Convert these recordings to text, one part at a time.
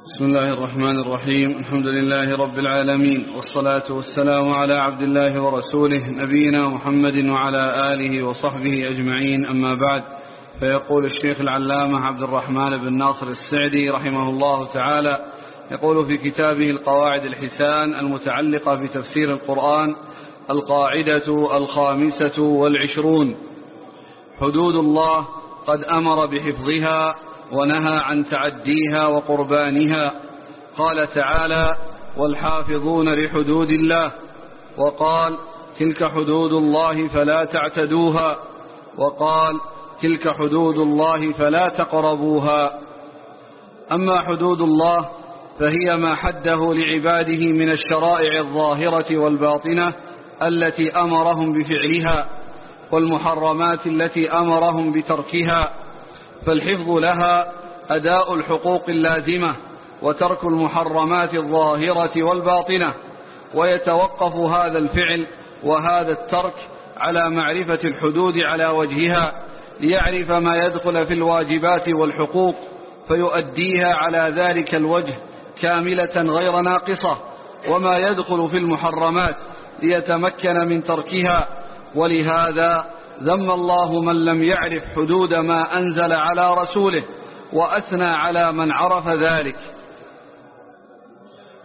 بسم الله الرحمن الرحيم. الحمد لله رب العالمين والصلاة والسلام على عبد الله ورسوله نبينا محمد وعلى آله وصحبه أجمعين. أما بعد فيقول الشيخ العلامة عبد الرحمن بن ناصر السعدي رحمه الله تعالى يقول في كتابه القواعد الحسان المتعلقة بتفسير القرآن القاعدة الخامسة والعشرون. حدود الله قد أمر بحفظها ونهى عن تعديها وقربانها. قال تعالى والحافظون لحدود الله. وقال تلك حدود الله فلا تعتدوها. وقال تلك حدود الله فلا تقربوها. أما حدود الله فهي ما حده لعباده من الشرائع الظاهرة والباطنة التي أمرهم بفعلها والمحرمات التي أمرهم بتركها فالحفظ لها أداء الحقوق اللازمة وترك المحرمات الظاهرة والباطنة ويتوقف هذا الفعل وهذا الترك على معرفة الحدود على وجهها ليعرف ما يدخل في الواجبات والحقوق فيؤديها على ذلك الوجه كاملة غير ناقصة وما يدخل في المحرمات ليتمكن من تركها ولهذا ذم الله من لم يعرف حدود ما أنزل على رسوله وأثنى على من عرف ذلك.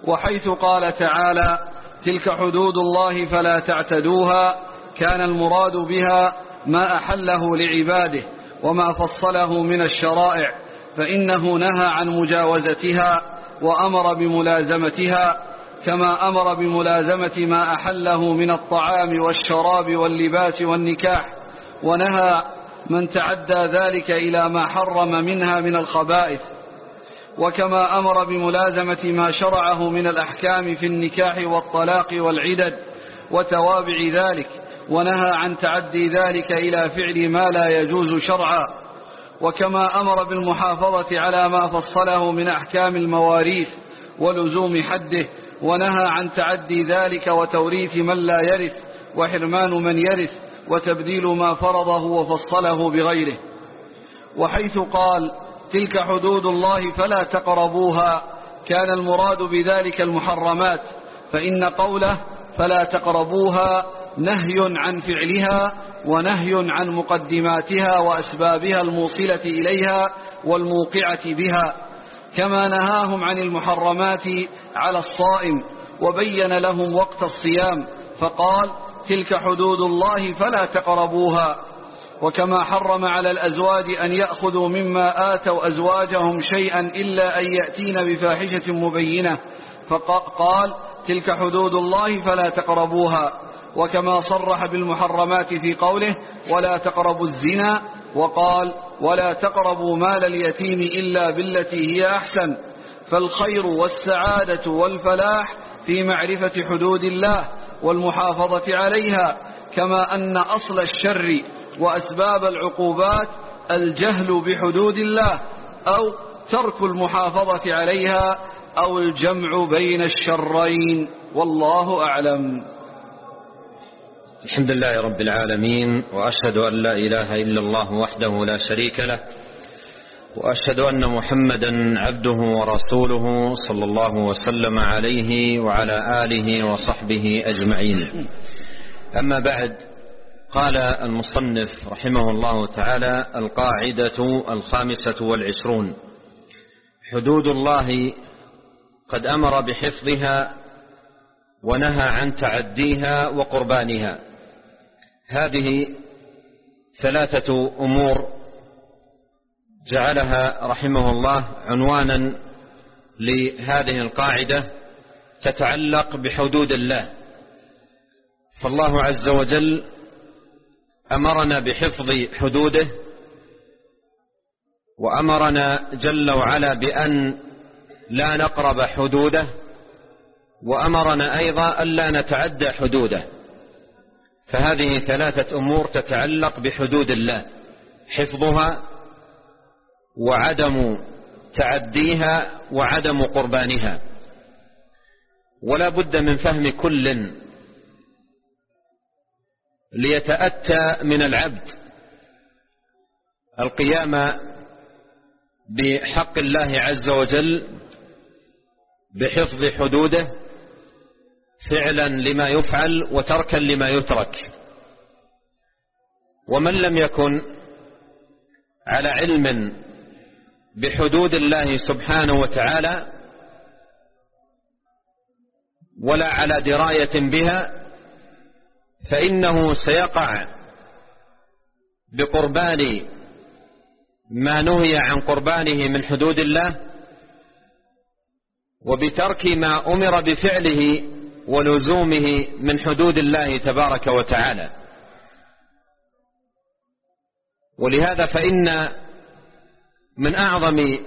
وحيث قال تعالى تلك حدود الله فلا تعتدوها كان المراد بها ما أحله لعباده وما فصله من الشرائع فإنه نهى عن مجاوزتها وأمر بملازمتها كما أمر بملازمة ما أحله من الطعام والشراب واللباس والنكاح ونهى من تعدى ذلك إلى ما حرم منها من الخبائث وكما أمر بملازمة ما شرعه من الأحكام في النكاح والطلاق والعدد وتوابع ذلك ونهى عن تعدي ذلك إلى فعل ما لا يجوز شرعا وكما أمر بالمحافظة على ما فصله من أحكام المواريث ولزوم حده ونهى عن تعدي ذلك وتوريث من لا يرث وحرمان من يرث وتبديل ما فرضه وفصله بغيره وحيث قال تلك حدود الله فلا تقربوها كان المراد بذلك المحرمات فإن قوله فلا تقربوها نهي عن فعلها ونهي عن مقدماتها وأسبابها الموصلة إليها والموقعة بها كما نهاهم عن المحرمات على الصائم وبين لهم وقت الصيام فقال تلك حدود الله فلا تقربوها. وكما حرم على الأزواج أن يأخذوا مما آتوا أزواجهم شيئا إلا أن يأتين بفاحشة مبينة. فقال تلك حدود الله فلا تقربوها. وكما صرح بالمحرمات في قوله ولا تقربوا الزنا. وقال ولا تقربوا مال اليتيم إلا بالتي هي أحسن. فالخير والسعادة والفلاح في معرفة حدود الله. والمحافظة عليها كما أن أصل الشر وأسباب العقوبات الجهل بحدود الله أو ترك المحافظة عليها أو الجمع بين الشرين. والله أعلم. الحمد لله رب العالمين وأشهد أن لا إله إلا الله وحده لا شريك له وأشهد أن محمدا عبده ورسوله صلى الله وسلم عليه وعلى آله وصحبه أجمعين. أما بعد قال المصنف رحمه الله تعالى القاعدة الخامسة والعشرون حدود الله قد أمر بحفظها ونهى عن تعديها وقربانها. هذه ثلاثة أمور جعلها رحمه الله عنوانا لهذه القاعدة تتعلق بحدود الله. فالله عز وجل أمرنا بحفظ حدوده وأمرنا جل وعلا بأن لا نقرب حدوده وأمرنا أيضا ألا نتعدى حدوده. فهذه ثلاثة أمور تتعلق بحدود الله حفظها وعدم تعديها وعدم قربانها. ولا بد من فهم كل ليتأتى من العبد القيام بحق الله عز وجل بحفظ حدوده فعلا لما يفعل وتركا لما يترك. ومن لم يكن على علم بحدود الله سبحانه وتعالى ولا على دراية بها فإنه سيقع بقربان ما نهي عن قربانه من حدود الله وبترك ما أمر بفعله ولزومه من حدود الله تبارك وتعالى. ولهذا فإن من أعظم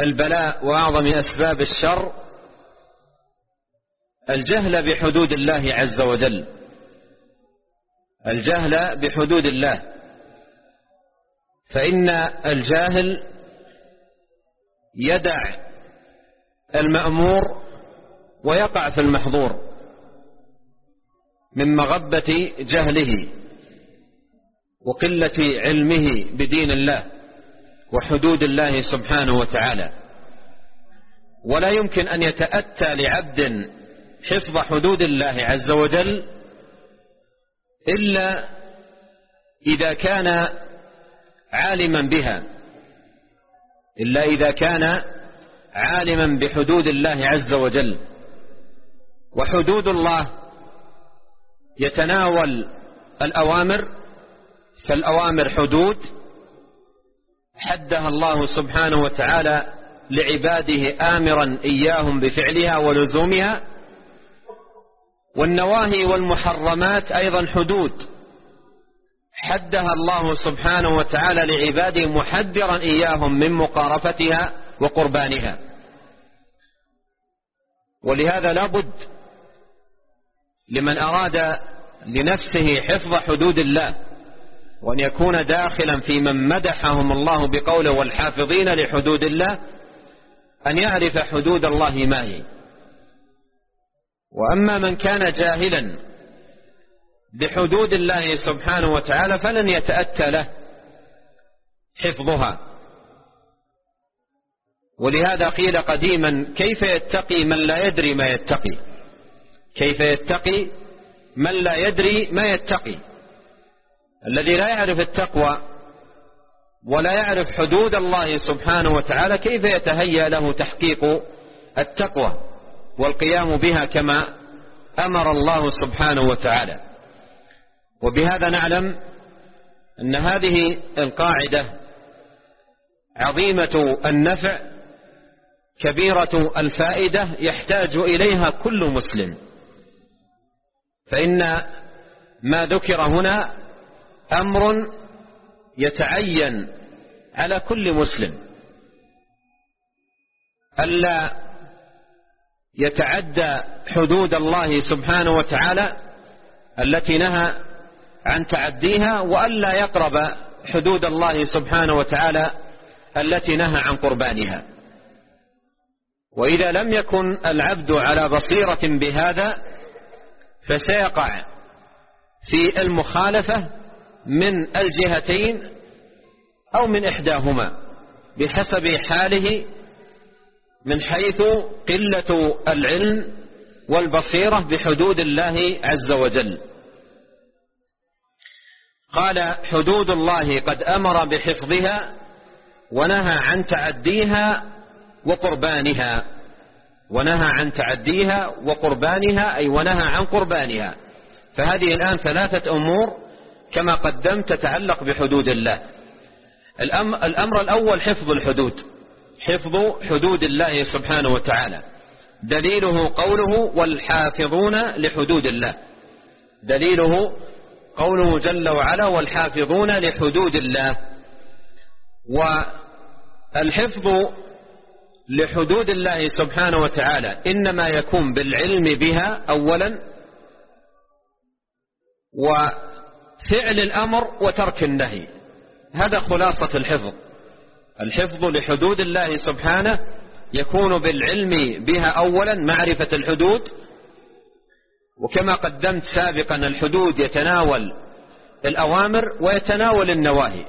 البلاء وأعظم أسباب الشر الجهل بحدود الله عز وجل. الجهل بحدود الله. فإن الجاهل يدع المأمور ويقع في المحظور من مغبة جهله وقلة علمه بدين الله. وحدود الله سبحانه وتعالى. ولا يمكن أن يتأتى لعبد حفظ حدود الله عز وجل إلا إذا كان عالما بها إلا إذا كان عالما بحدود الله عز وجل. وحدود الله يتناول الأوامر فالأوامر حدود حدها الله سبحانه وتعالى لعباده آمرا إياهم بفعلها ولزومها. والنواهي والمحرمات أيضا حدود. حدها الله سبحانه وتعالى لعباده محذرا إياهم من مقارفتها وقربانها. ولهذا لا بد لمن أراد لنفسه حفظ حدود الله وأن يكون داخلا في من مدحهم الله بقوله والحافظين لحدود الله أن يعرف حدود الله ما هي. وأما من كان جاهلا بحدود الله سبحانه وتعالى فلن يتأتى له حفظها. ولهذا قيل قديما كيف يتقي من لا يدري ما يتقي؟ كيف يتقي من لا يدري ما يتقي؟ الذي لا يعرف التقوى ولا يعرف حدود الله سبحانه وتعالى كيف يتهيأ له تحقيق التقوى والقيام بها كما أمر الله سبحانه وتعالى؟ وبهذا نعلم أن هذه القاعدة عظيمة النفع كبيرة الفائدة يحتاج إليها كل مسلم. فإن ما ذكر هنا أمر يتعين على كل مسلم. ألا يتعدى حدود الله سبحانه وتعالى التي نهى عن تعديها وألا يقرب حدود الله سبحانه وتعالى التي نهى عن قربانها. وإذا لم يكن العبد على بصيرة بهذا فسيقع في المخالفة من الجهتين أو من إحداهما بحسب حاله من حيث قلة العلم والبصيرة بحدود الله عز وجل. قال حدود الله قد أمر بحفظها ونهى عن تعديها وقربانها. ونهى عن تعديها وقربانها أي ونهى عن قربانها. فهذه الآن ثلاثة أمور كما قدمت تتعلق بحدود الله. الأمر الأول حفظ الحدود. حفظ حدود الله سبحانه وتعالى. دليله قوله والحافظون لحدود الله. دليله قوله جل وعلا والحافظون لحدود الله. والحفظ لحدود الله سبحانه وتعالى إنما يكون بالعلم بها أولا. وفعل الأمر وترك النهي. هذا خلاصة الحفظ. الحفظ لحدود الله سبحانه يكون بالعلم بها أولا معرفة الحدود. وكما قدمت سابقا الحدود يتناول الأوامر ويتناول النواهي.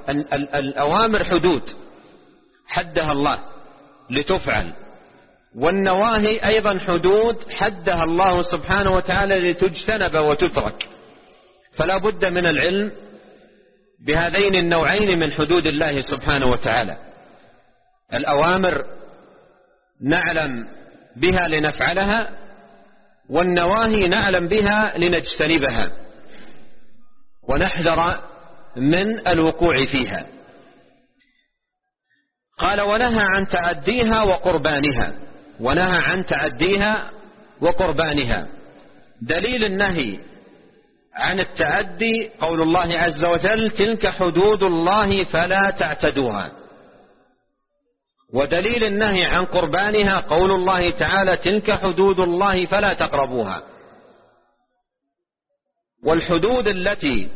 الأوامر حدود. حدها الله لتفعل. والنواهي أيضا حدود حدها الله سبحانه وتعالى لتجتنب وتترك. فلا بد من العلم بهذين النوعين من حدود الله سبحانه وتعالى. الأوامر نعلم بها لنفعلها والنواهي نعلم بها لنجتنبها. ونحذر من الوقوع فيها. قال ونهى عن تعديها وقربانها. ونهى عن تعديها وقربانها. دليل النهي عن التعدي قول الله عز وجل تلك حدود الله فلا تعتدوها. ودليل النهي عن قربانها قول الله تعالى تلك حدود الله فلا تقربوها. والحدود التي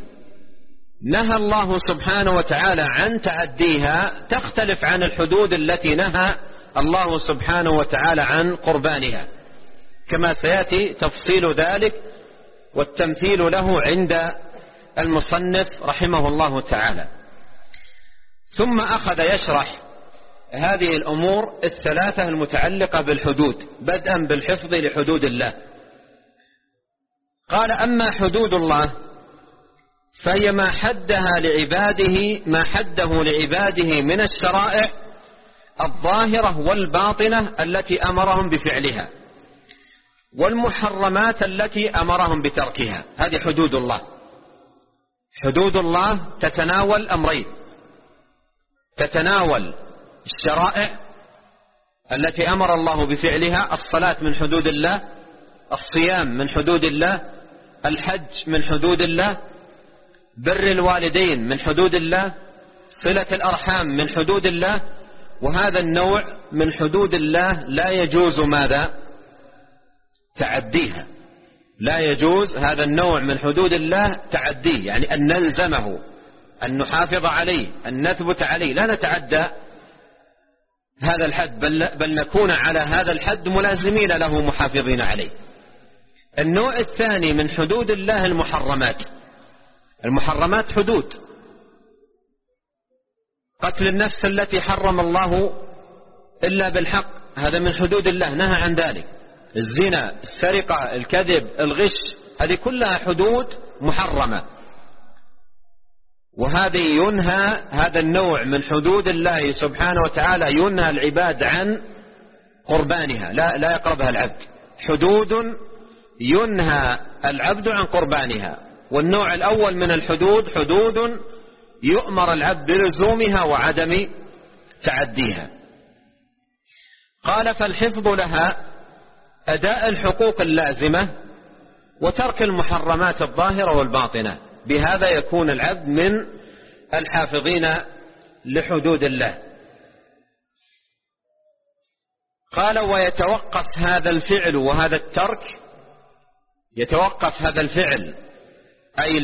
نهى الله سبحانه وتعالى عن تعديها تختلف عن الحدود التي نهى الله سبحانه وتعالى عن قربانها. كما سيأتي تفصيل ذلك والتمثيل له عند المصنف رحمه الله تعالى. ثم أخذ يشرح هذه الأمور الثلاثة المتعلقة بالحدود بدءا بالحفظ لحدود الله. قال أما حدود الله فهي ما حدها لعباده ما حده لعباده من الشرائع الظاهرة والباطنة التي أمرهم بفعلها. والمحرمات التي أمرهم بتركها. هذه حدود الله. حدود الله تتناول أمرين. تتناول الشرائع التي أمر الله بفعلها الصلاة من حدود الله الصيام من حدود الله الحج من حدود الله بر الوالدين من حدود الله صلة الأرحام من حدود الله وهذا النوع من حدود الله لا يجوز ماذا؟ تعديها. لا يجوز هذا النوع من حدود الله تعديه يعني أن نلزمه أن نحافظ عليه أن نثبت عليه. لا نتعدى هذا الحد بل, بل نكون على هذا الحد ملازمين له محافظين عليه. النوع الثاني من حدود الله المحرمات. المحرمات حدود. قتل النفس التي حرم الله إلا بالحق هذا من حدود الله نهى عن ذلك. الزنا السرقة الكذب الغش هذه كلها حدود محرمة. وهذه ينهى هذا النوع من حدود الله سبحانه وتعالى ينهى العباد عن قربانها لا, لا يقربها العبد. حدود ينهى العبد عن قربانها. والنوع الأول من الحدود حدود يؤمر العبد بلزومها وعدم تعديها. قال فالحفظ لها أداء الحقوق اللازمة وترك المحرمات الظاهرة والباطنة. بهذا يكون العبد من الحافظين لحدود الله. قال ويتوقف هذا الفعل وهذا الترك يتوقف هذا الفعل أي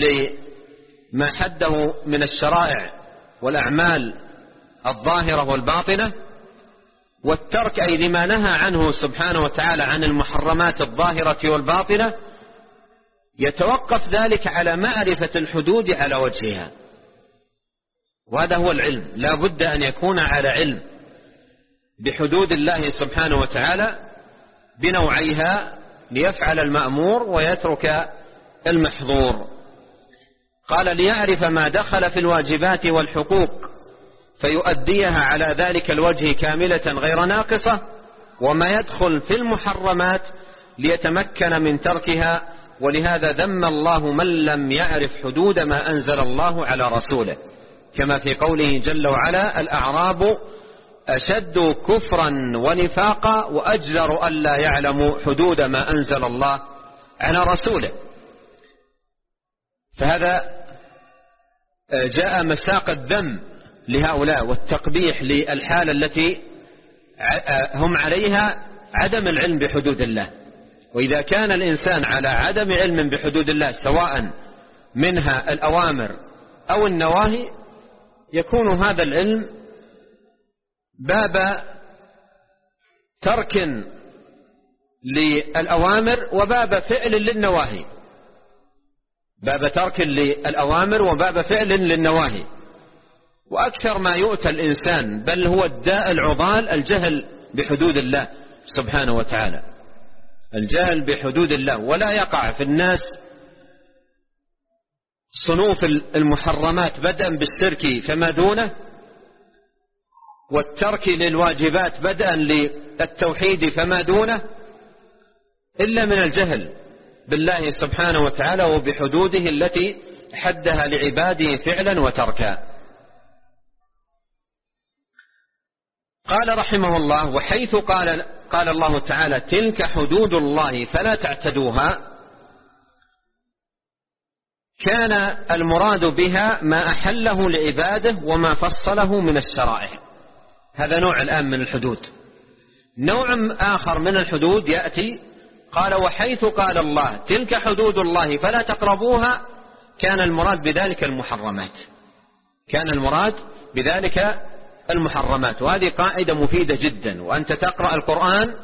لما حده من الشرائع والأعمال الظاهرة والباطنة والترك أي لما نهى عنه سبحانه وتعالى عن المحرمات الظاهرة والباطنة يتوقف ذلك على معرفة الحدود على وجهها. وهذا هو العلم. لا بد أن يكون على علم بحدود الله سبحانه وتعالى بنوعيها ليفعل المأمور ويترك المحظور. قال ليعرف ما دخل في الواجبات والحقوق فيؤديها على ذلك الوجه كاملة غير ناقصة وما يدخل في المحرمات ليتمكن من تركها ولهذا ذم الله من لم يعرف حدود ما أنزل الله على رسوله. كما في قوله جل وعلا الأعراب أشد كفرا ونفاقا وأجدر ألا يعلموا حدود ما أنزل الله على رسوله. فهذا جاء مساق الذم. لهؤلاء والتقبيح للحالة التي هم عليها عدم العلم بحدود الله. وإذا كان الإنسان على عدم علم بحدود الله سواء منها الأوامر أو النواهي يكون هذا العلم باب ترك للأوامر وباب فعل للنواهي. باب ترك للأوامر وباب فعل للنواهي. وأكثر ما يؤتى الإنسان بل هو الداء العضال الجهل بحدود الله سبحانه وتعالى. الجهل بحدود الله. ولا يقع في الناس صنوف المحرمات بدءا بالشرك فما دونه والترك للواجبات بدءا للتوحيد فما دونه إلا من الجهل بالله سبحانه وتعالى وبحدوده التي حدها لعباده فعلا وتركا. قال رحمه الله وحيث قال, قال الله تعالى تلك حدود الله فلا تعتدوها. كان المراد بها ما أحله لعباده وما فصله من الشرائع. هذا نوع الآن من الحدود. نوع آخر من الحدود يأتي قال وحيث قال الله تلك حدود الله فلا تقربوها. كان المراد بذلك المحرمات. كان المراد بذلك المحرمات. وهذه قاعدة مفيدة جدا. وأنت تقرأ القرآن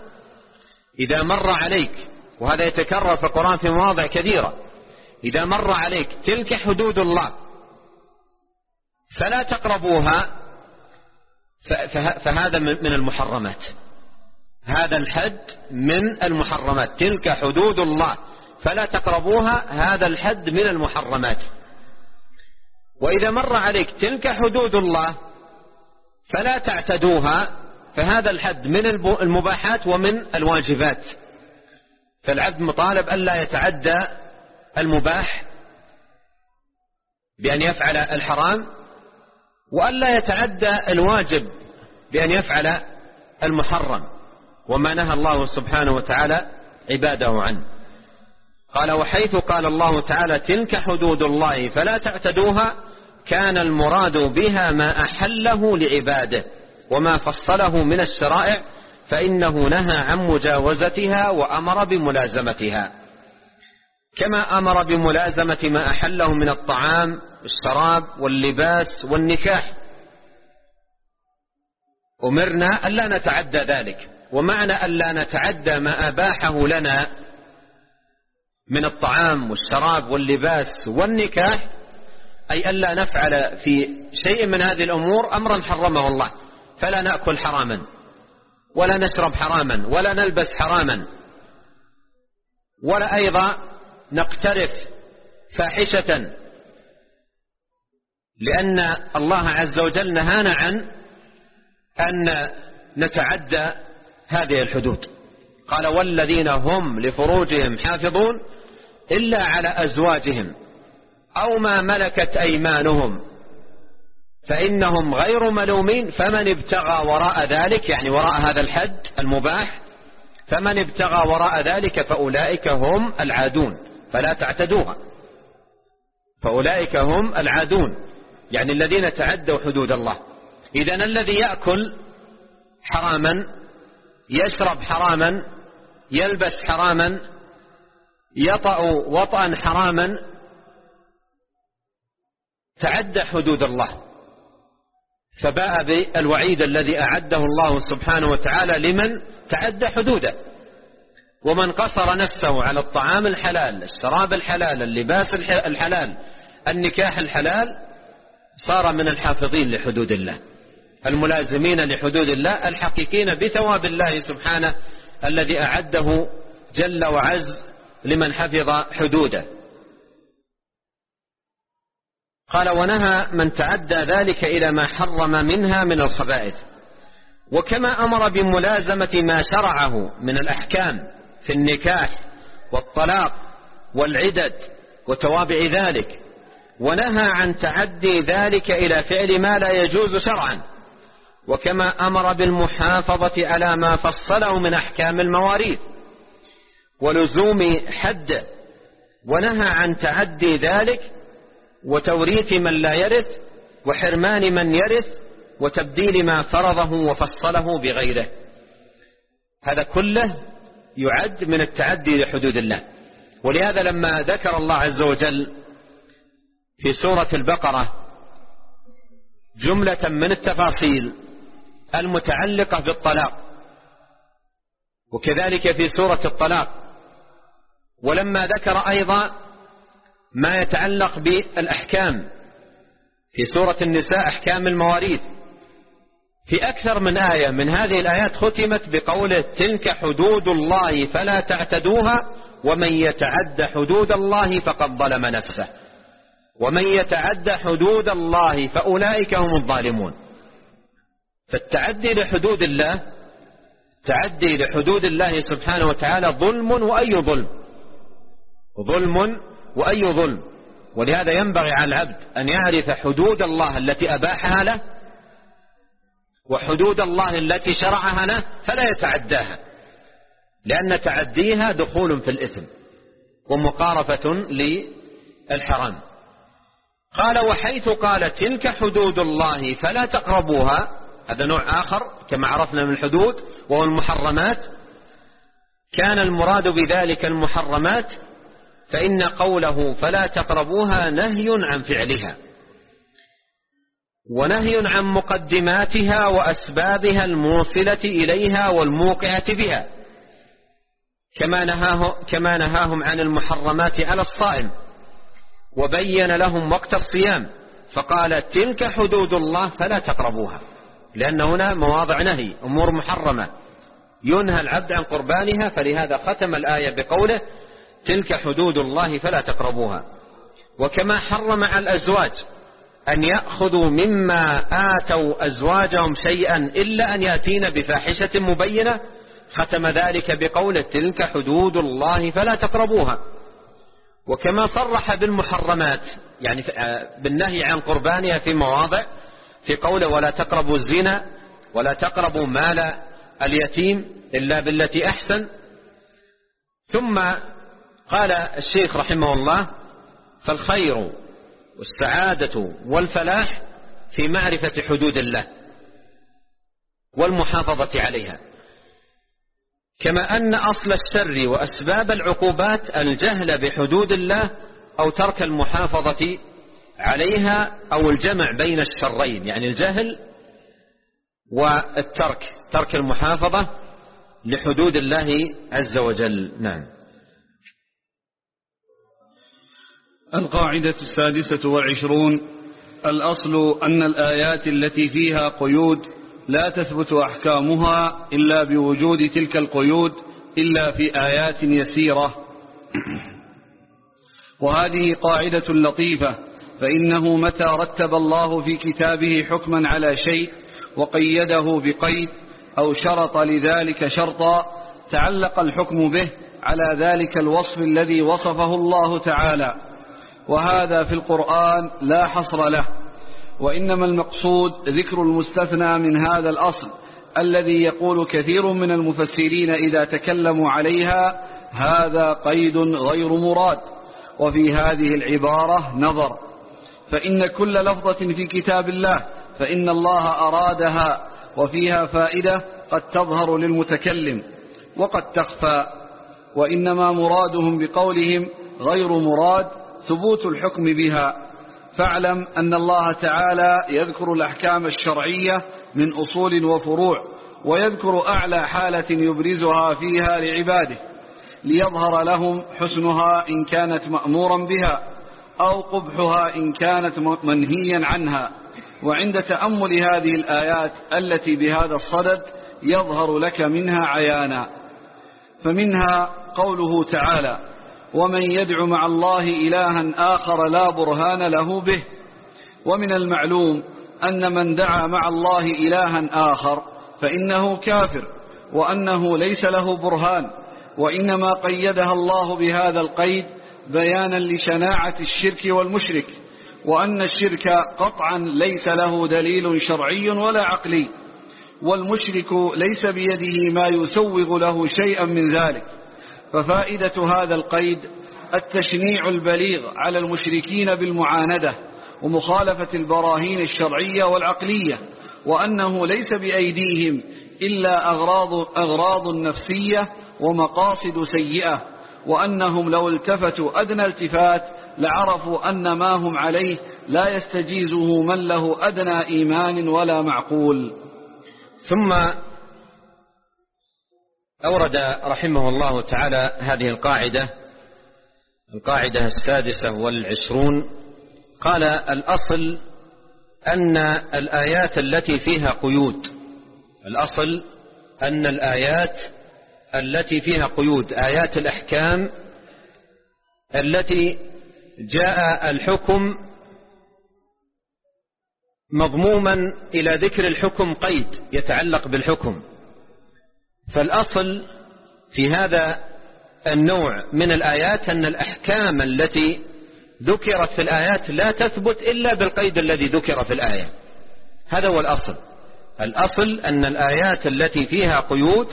إذا مر عليك وهذا يتكرر في القرآن في مواضع كثيرة. إذا مر عليك تلك حدود الله فلا تقربوها فهذا من المحرمات. هذا الحد من المحرمات. تلك حدود الله فلا تقربوها هذا الحد من المحرمات. وإذا مر عليك تلك حدود الله فلا تعتدوها فهذا الحد من المباحات ومن الواجبات. فالعبد مطالب ألا يتعدى المباح بأن يفعل الحرام وألا يتعدى الواجب بأن يفعل المحرم. وما نهى الله سبحانه وتعالى عباده عنه. قال وحيث قال الله تعالى تلك حدود الله فلا تعتدوها كان المراد بها ما أحله لعباده وما فصله من الشرائع فإنه نهى عن مجاوزتها وأمر بملازمتها. كما أمر بملازمة ما أحله من الطعام الشراب واللباس والنكاح. أمرنا ألا نتعدى ذلك ومعنى ألا نتعدى ما أباحه لنا من الطعام والشراب واللباس والنكاح أي ألا نفعل في شيء من هذه الأمور أمرا حرمه الله. فلا نأكل حراما ولا نشرب حراما ولا نلبس حراما. ولا أيضا نقترف فاحشة لأن الله عز وجل نهانا عن أن نتعدى هذه الحدود. قال والذين هم لفروجهم حافظون إلا على أزواجهم. أو ما ملكت أيمانهم. فإنهم غير ملومين. فمن ابتغى وراء ذلك يعني وراء هذا الحد المباح فمن ابتغى وراء ذلك فأولئك هم العادون. فلا تعتدوها. فأولئك هم العادون. يعني الذين تعدوا حدود الله. إذا الذي يأكل حراما يشرب حراما يلبس حراما يطأ وطأ حراما تعدى حدود الله. فباء بالوعيد الذي أعده الله سبحانه وتعالى لمن تعدى حدوده. ومن قصر نفسه على الطعام الحلال الشراب الحلال اللباس الحلال النكاح الحلال صار من الحافظين لحدود الله. الملازمين لحدود الله الحقيقين بثواب الله سبحانه الذي أعده جل وعز لمن حفظ حدوده. قال ونهى من تعدى ذلك إلى ما حرم منها من الخبائث. وكما أمر بملازمة ما شرعه من الأحكام في النكاح والطلاق والعدد وتوابع ذلك ونهى عن تعدي ذلك إلى فعل ما لا يجوز شرعا. وكما أمر بالمحافظة على ما فصله من أحكام المواريث ولزوم حد ونهى عن تعدي ذلك وتوريث من لا يرث وحرمان من يرث وتبديل ما فرضه وفصله بغيره. هذا كله يعد من التعدي لحدود الله. ولهذا لما ذكر الله عز وجل في سورة البقرة جملة من التفاصيل المتعلقة بالطلاق وكذلك في سورة الطلاق. ولما ذكر أيضا ما يتعلق بالأحكام. في سورة النساء أحكام المواريث. في أكثر من آية من هذه الآيات ختمت بقوله تلك حدود الله فلا تعتدوها ومن يتعد حدود الله فقد ظلم نفسه. ومن يتعد حدود الله فأولئك هم الظالمون. فالتعدي لحدود الله تعدي لحدود الله سبحانه وتعالى ظلم وأي ظلم؟ ظلم وأي ظلم. ولهذا ينبغي على العبد أن يعرف حدود الله التي أباحها له وحدود الله التي شرعها له فلا يتعداها. لأن تعديها دخول في الإثم ومقارفة للحرام. قال وحيث قال تلك حدود الله فلا تقربوها. هذا نوع آخر كما عرفنا من الحدود وهو المحرمات. كان المراد بذلك المحرمات فإن قوله فلا تقربوها نهي عن فعلها. ونهي عن مقدماتها وأسبابها الموصلة إليها والموقعة بها. كما, نهاه كما نهاهم عن المحرمات على الصائم. وبين لهم وقت الصيام. فقال تلك حدود الله فلا تقربوها. لأن هنا مواضع نهي أمور محرمة. ينهى العبد عن قربانها فلهذا ختم الآية بقوله تلك حدود الله فلا تقربوها. وكما حرم على الأزواج أن يأخذوا مما آتوا أزواجهم شيئا إلا أن يأتين بفاحشة مبينة ختم ذلك بقوله تلك حدود الله فلا تقربوها. وكما صرح بالمحرمات يعني بالنهي عن قربانها في مواضع في قوله ولا تقربوا الزنا ولا تقربوا مال اليتيم إلا بالتي أحسن. ثم قال الشيخ رحمه الله فالخير والسعادة والفلاح في معرفة حدود الله والمحافظة عليها. كما أن أصل الشر وأسباب العقوبات الجهل بحدود الله أو ترك المحافظة عليها أو الجمع بين الشرين يعني الجهل والترك ترك المحافظة لحدود الله عز وجل. نعم. القاعدة السادسة والعشرون الأصل أن الآيات التي فيها قيود لا تثبت أحكامها إلا بوجود تلك القيود إلا في آيات يسيرة. وهذه قاعدة لطيفة فإنه متى رتب الله في كتابه حكما على شيء وقيده بقيد أو شرط لذلك شرطا تعلق الحكم به على ذلك الوصف الذي وصفه الله تعالى. وهذا في القرآن لا حصر له. وإنما المقصود ذكر المستثنى من هذا الأصل الذي يقول كثير من المفسرين إذا تكلموا عليها هذا قيد غير مراد. وفي هذه العبارة نظر. فإن كل لفظة في كتاب الله فإن الله أرادها وفيها فائدة قد تظهر للمتكلم وقد تخفى. وإنما مرادهم بقولهم غير مراد ثبوت الحكم بها. فاعلم أن الله تعالى يذكر الأحكام الشرعية من أصول وفروع ويذكر أعلى حالة يبرزها فيها لعباده ليظهر لهم حسنها إن كانت مأمورا بها أو قبحها إن كانت منهيا عنها. وعند تأمل هذه الآيات التي بهذا الصدد يظهر لك منها عيانا. فمنها قوله تعالى ومن يدع مع الله إلها آخر لا برهان له به. ومن المعلوم أن من دعا مع الله إلها آخر فإنه كافر وأنه ليس له برهان. وإنما قيدها الله بهذا القيد بيانا لشناعة الشرك والمشرك وأن الشرك قطعا ليس له دليل شرعي ولا عقلي. والمشرك ليس بيده ما يسوغ له شيئا من ذلك. ففائدة هذا القيد التشنيع البليغ على المشركين بالمعاندة ومخالفة البراهين الشرعية والعقلية وأنه ليس بأيديهم إلا أغراض, أغراض نفسية ومقاصد سيئة وأنهم لو التفتوا أدنى التفات لعرفوا أن ما هم عليه لا يستجيزه من له أدنى إيمان ولا معقول. ثم أورد رحمه الله تعالى هذه القاعدة القاعدة السادسة والعشرون. قال الأصل أن الآيات التي فيها قيود الأصل أن الآيات التي فيها قيود آيات الأحكام التي جاء الحكم مضموما إلى ذكر الحكم قيد يتعلق بالحكم. فالأصل في هذا النوع من الآيات أن الأحكام التي ذكرت في الآيات لا تثبت إلا بالقيد الذي ذكر في الآية. هذا هو الأصل. الأصل أن الآيات التي فيها قيود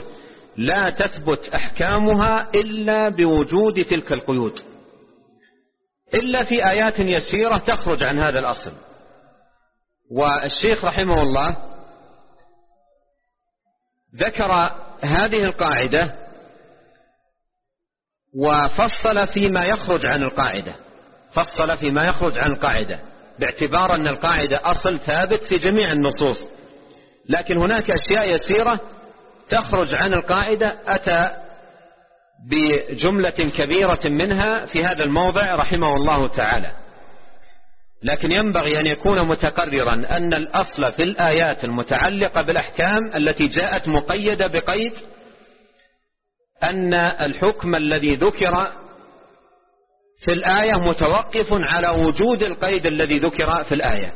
لا تثبت أحكامها إلا بوجود تلك القيود. إلا في آيات يسيرة تخرج عن هذا الأصل. والشيخ رحمه الله ذكر هذه القاعدة وفصل فيما يخرج عن القاعدة. فصل فيما يخرج عن القاعدة باعتبار أن القاعدة أصل ثابت في جميع النصوص. لكن هناك أشياء يسيرة تخرج عن القاعدة أتى بجملة كبيرة منها في هذا الموضع رحمه الله تعالى. لكن ينبغي أن يكون متقررا أن الأصل في الآيات المتعلقة بالأحكام التي جاءت مقيدة بقيد أن الحكم الذي ذكر في الآية متوقف على وجود القيد الذي ذكر في الآية.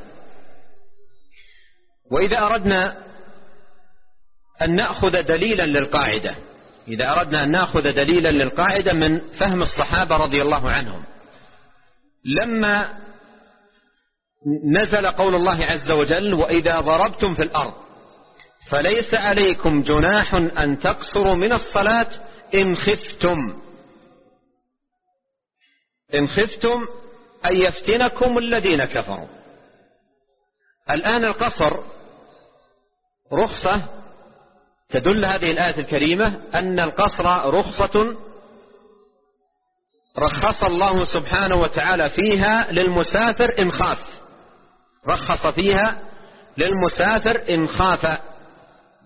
وإذا أردنا أن نأخذ دليلا للقاعدة إذا أردنا أن نأخذ دليلا للقاعدة من فهم الصحابة رضي الله عنهم. لما نزل قول الله عز وجل وإذا ضربتم في الأرض فليس عليكم جناح أن تقصروا من الصلاة إن خفتم. إن خفتم أن يفتنكم الذين كفروا. الآن القصر رخصة تدل هذه الآية الكريمة أن القصر رخصة رخص الله سبحانه وتعالى فيها للمسافر إن خاف. رخص فيها للمسافر إن خاف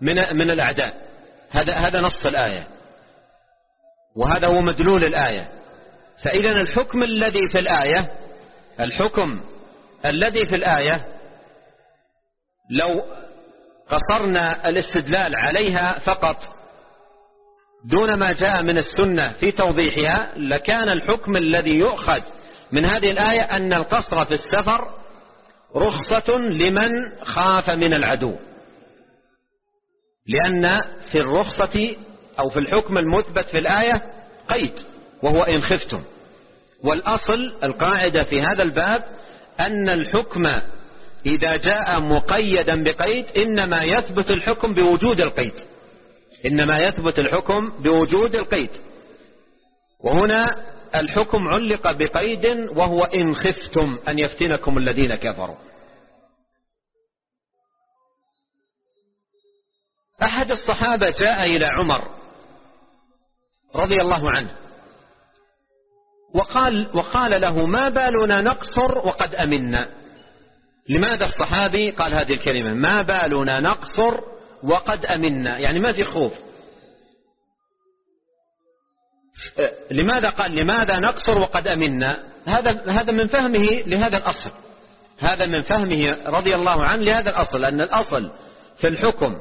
من من الأعداء. هذا هذا نص الآية. وهذا هو مدلول الآية. فإذا الحكم الذي في الآية الحكم الذي في الآية لو قصرنا الاستدلال عليها فقط دون ما جاء من السنة في توضيحها لكان الحكم الذي يؤخذ من هذه الآية أن القصر في السفر رخصة لمن خاف من العدو. لأن في الرخصة أو في الحكم المثبت في الآية قيد وهو إن خفتم. والأصل القاعدة في هذا الباب أن الحكم إذا جاء مقيدا بقيد إنما يثبت الحكم بوجود القيد. إنما يثبت الحكم بوجود القيد. وهنا الحكم علق بقيد وهو إن خفتم أن يفتنكم الذين كفروا. أحد الصحابة جاء إلى عمر رضي الله عنه وقال, وقال له ما بالنا نقصر وقد أمنا لماذا الصحابي قال هذه الكلمة ما بالنا نقصر وقد أمنا يعني ما في خوف. لماذا قال لماذا نقصر وقد أمنا؟ هذا هذا من فهمه لهذا الأصل. هذا من فهمه رضي الله عنه لهذا الأصل أن الأصل في الحكم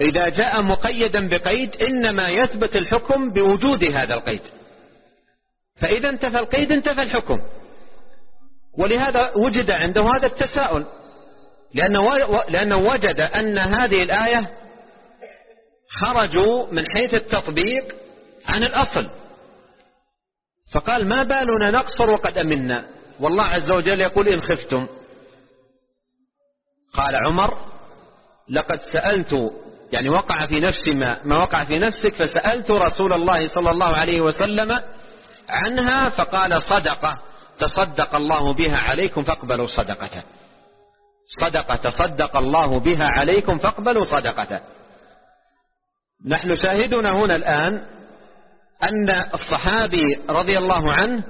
إذا جاء مقيدا بقيد إنما يثبت الحكم بوجود هذا القيد. فإذا انتفى القيد انتفى الحكم. ولهذا وجد عنده هذا التساؤل لأنه, لأنه وجد أن هذه الآية خرجوا من حيث التطبيق عن الأصل. فقال ما بالنا نقصر وقد أمنا. والله عز وجل يقول إن خفتم. قال عمر لقد سألت يعني وقع في نفسي ما, ما وقع في نفسك فسألت رسول الله صلى الله عليه وسلم عنها فقال صدقة. تصدق الله بها عليكم فاقبلوا صدقته. صدقة تصدق الله بها عليكم فاقبلوا صدقته. نحن شاهدنا هنا الآن أن الصحابي رضي الله عنه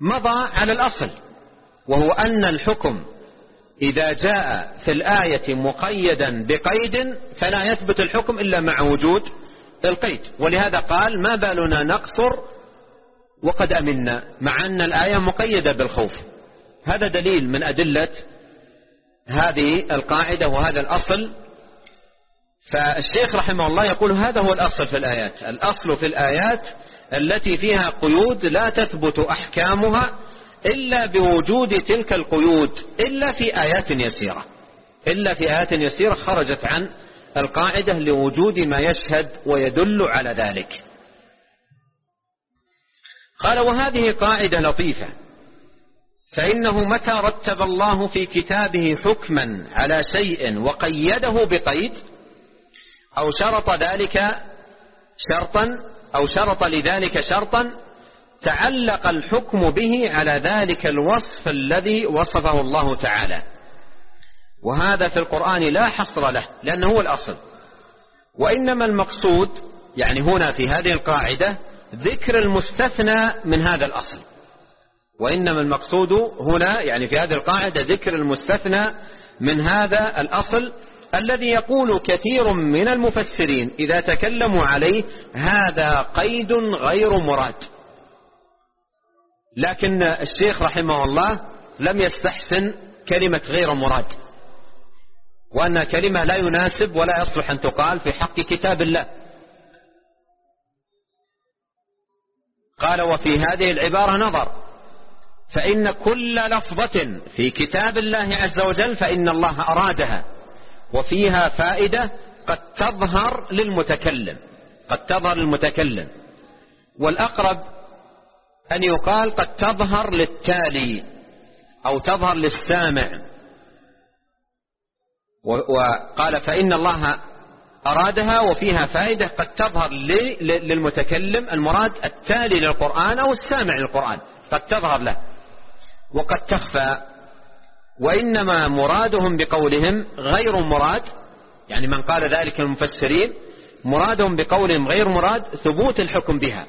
مضى على الأصل وهو أن الحكم إذا جاء في الآية مقيدا بقيد فلا يثبت الحكم إلا مع وجود القيد. ولهذا قال ما بالنا نقصر وقد أمنا مع أن الآية مقيدة بالخوف. هذا دليل من أدلة هذه القاعدة وهذا الأصل فالشيخ رحمه الله يقول هذا هو الأصل في الآيات. الأصل في الآيات التي فيها قيود لا تثبت أحكامها إلا بوجود تلك القيود إلا في آيات يسيرة. إلا في آيات يسيرة خرجت عن القاعدة لوجود ما يشهد ويدل على ذلك. قال وهذه قاعدة لطيفة. فإنه متى رتب الله في كتابه حكما على شيء وقيده بقيد أو شرط ذلك شرطا أو شرط لذلك شرطا تعلق الحكم به على ذلك الوصف الذي وصفه الله تعالى. وهذا في القرآن لا حصر له لأنه هو الأصل. وإنما المقصود يعني هنا في هذه القاعدة ذكر المستثنى من هذا الأصل. وإنما المقصود هنا يعني في هذه القاعدة ذكر المستثنى من هذا الأصل الذي يقول كثير من المفسرين إذا تكلموا عليه هذا قيد غير مراد. لكن الشيخ رحمه الله لم يستحسن كلمة غير مراد. وأنها كلمة لا يناسب ولا يصلح أن تقال في حق كتاب الله. قال وفي هذه العبارة نظر. فإن كل لفظة في كتاب الله عز وجل فإن الله أرادها وفيها فائدة قد تظهر للمتكلم قد تظهر للمتكلم. والأقرب أن يقال قد تظهر للتالي أو تظهر للسامع. وقال فإن الله أرادها وفيها فائدة قد تظهر للمتكلم المراد التالي للقرآن أو السامع للقرآن قد تظهر له. وقد تخفى وإنما مرادهم بقولهم غير مراد يعني من قال ذلك المفسرين مرادهم بقولهم غير مراد ثبوت الحكم بها.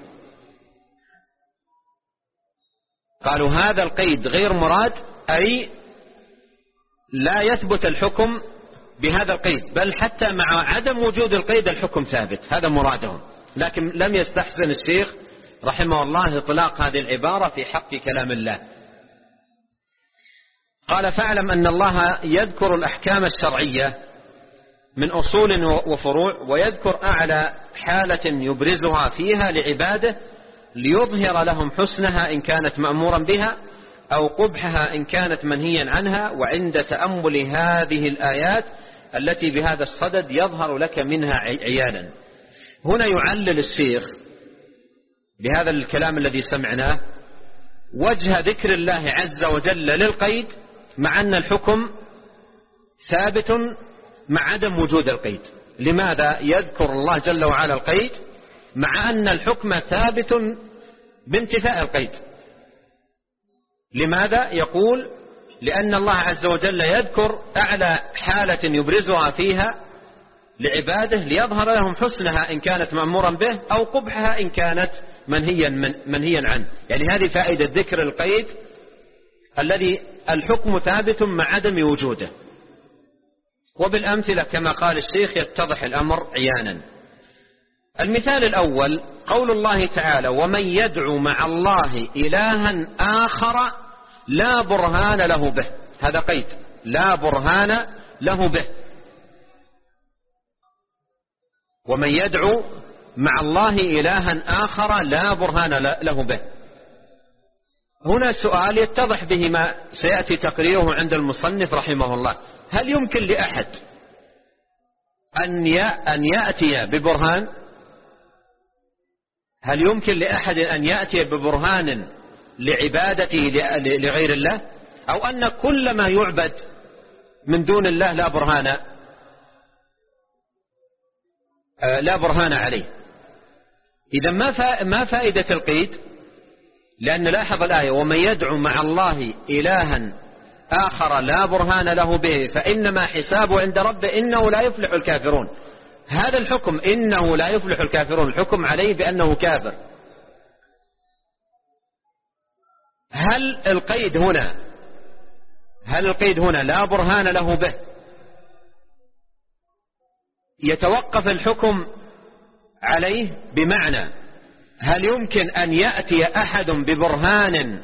قالوا هذا القيد غير مراد أي لا يثبت الحكم بهذا القيد بل حتى مع عدم وجود القيد الحكم ثابت هذا مرادهم. لكن لم يستحسن الشيخ رحمه الله إطلاق هذه العبارة في حق كلام الله. قال فاعلم أن الله يذكر الأحكام الشرعية من أصول وفروع ويذكر أعلى حالة يبرزها فيها لعباده ليظهر لهم حسنها إن كانت مأمورا بها أو قبحها إن كانت منهيا عنها وعند تأمل هذه الآيات التي بهذا الصدد يظهر لك منها عيانا. هنا يعلل الشيخ بهذا الكلام الذي سمعناه وجه ذكر الله عز وجل للقيد مع أن الحكم ثابت مع عدم وجود القيد. لماذا يذكر الله جل وعلا القيد؟ مع أن الحكم ثابت بانتفاء القيد. لماذا يقول؟ لأن الله عز وجل يذكر أعلى حالة يبرزها فيها لعباده ليظهر لهم حسنها إن كانت مأمورا به أو قبحها إن كانت منهيا, من منهيا عنه. يعني هذه فائدة ذكر القيد الذي الحكم ثابت مع عدم وجوده. وبالأمثلة كما قال الشيخ يتضح الأمر عيانا. المثال الأول قول الله تعالى ومن يدعو مع الله إلها آخر لا برهان له به. هذا قيد. لا برهان له به. ومن يدعو مع الله إلها آخر لا برهان له به. هنا سؤال يتضح به ما سيأتي تقريره عند المصنف رحمه الله. هل يمكن لأحد أن يأتي ببرهان؟ هل يمكن لأحد أن يأتي ببرهان لعبادته لغير الله؟ أو أن كل ما يعبد من دون الله لا برهان آه، لا برهان عليه؟ إذا ما ما فائدة القيد؟ لأن لاحظ الآية ومن يدعو مع الله إلها آخر لا برهان له به فإنما حسابه عند ربه إنه لا يفلح الكافرون. هذا الحكم إنه لا يفلح الكافرون الحكم عليه بأنه كافر. هل القيد هنا؟ هل القيد هنا لا برهان له به؟ يتوقف الحكم عليه بمعنى هل يمكن أن يأتي أحد ببرهان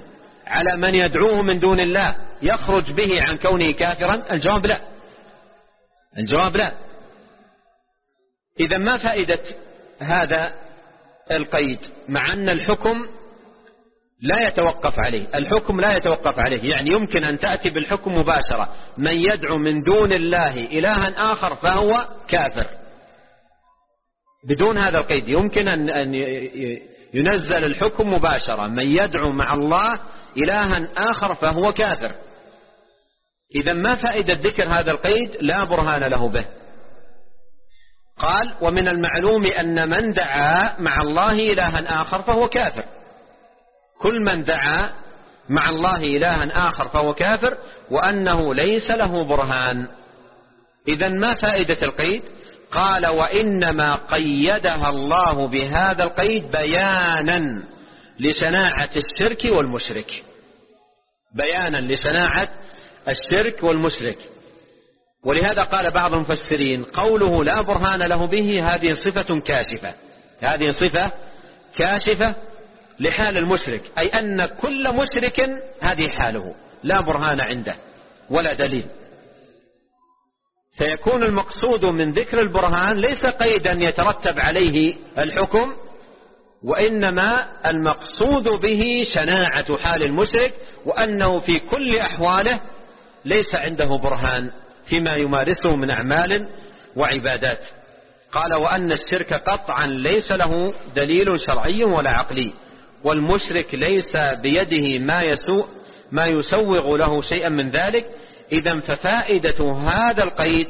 على من يدعوه من دون الله يخرج به عن كونه كافرا؟ الجواب لا. الجواب لا. إذا ما فائدة هذا القيد؟ مع أن الحكم لا يتوقف عليه. الحكم لا يتوقف عليه. يعني يمكن أن تأتي بالحكم مباشرة. من يدعو من دون الله إلها آخر فهو كافر. بدون هذا القيد. يمكن أن ينزل الحكم مباشرة. من يدعو مع الله إلها آخر فهو كافر. إذا ما فائدة ذكر هذا القيد؟ لا برهان له به. قال ومن المعلوم أن من دعا مع الله إلها آخر فهو كافر. كل من دعا مع الله إلها آخر فهو كافر وأنه ليس له برهان. إذا ما فائدة القيد؟ قال وإنما قيدها الله بهذا القيد بيانا لشناعة الشرك والمشرك. بيانا لشناعة الشرك والمشرك. ولهذا قال بعض المفسرين قوله لا برهان له به هذه صفة كاشفة. هذه صفة كاشفة لحال المشرك. أي أن كل مشرك هذه حاله. لا برهان عنده ولا دليل. فيكون المقصود من ذكر البرهان ليس قيدا يترتب عليه الحكم وإنما المقصود به شناعة حال المشرك وأنه في كل أحواله ليس عنده برهان فيما يمارسه من أعمال وعبادات. قال وأن الشرك قطعا ليس له دليل شرعي ولا عقلي والمشرك ليس بيده ما يسوء ما يسوغ له شيئا من ذلك إذا ففائدة هذا القيد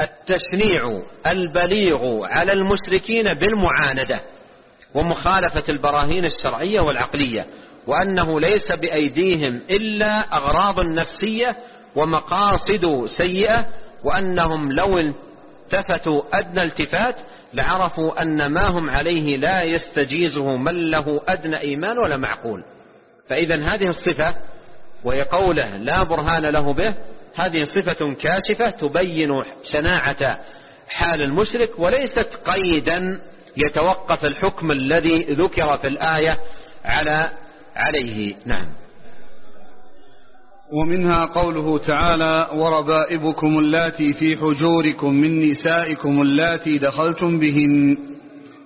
التشنيع البليغ على المشركين بالمعاندة ومخالفة البراهين الشرعية والعقلية وأنه ليس بأيديهم إلا أغراض نفسية ومقاصد سيئة وأنهم لو التفتوا أدنى التفات لعرفوا أن ما هم عليه لا يستجيزه من له أدنى إيمان ولا معقول. فإذا هذه الصفة وهي قوله لا برهان له به هذه صفة كاشفة تبين شناعة حال المشرك وليست قيدا يتوقف الحكم الذي ذكر في الآية على عليه. نعم. ومنها قوله تعالى وربائبكم اللاتي في حجوركم من نسائكم اللاتي دخلتم بهن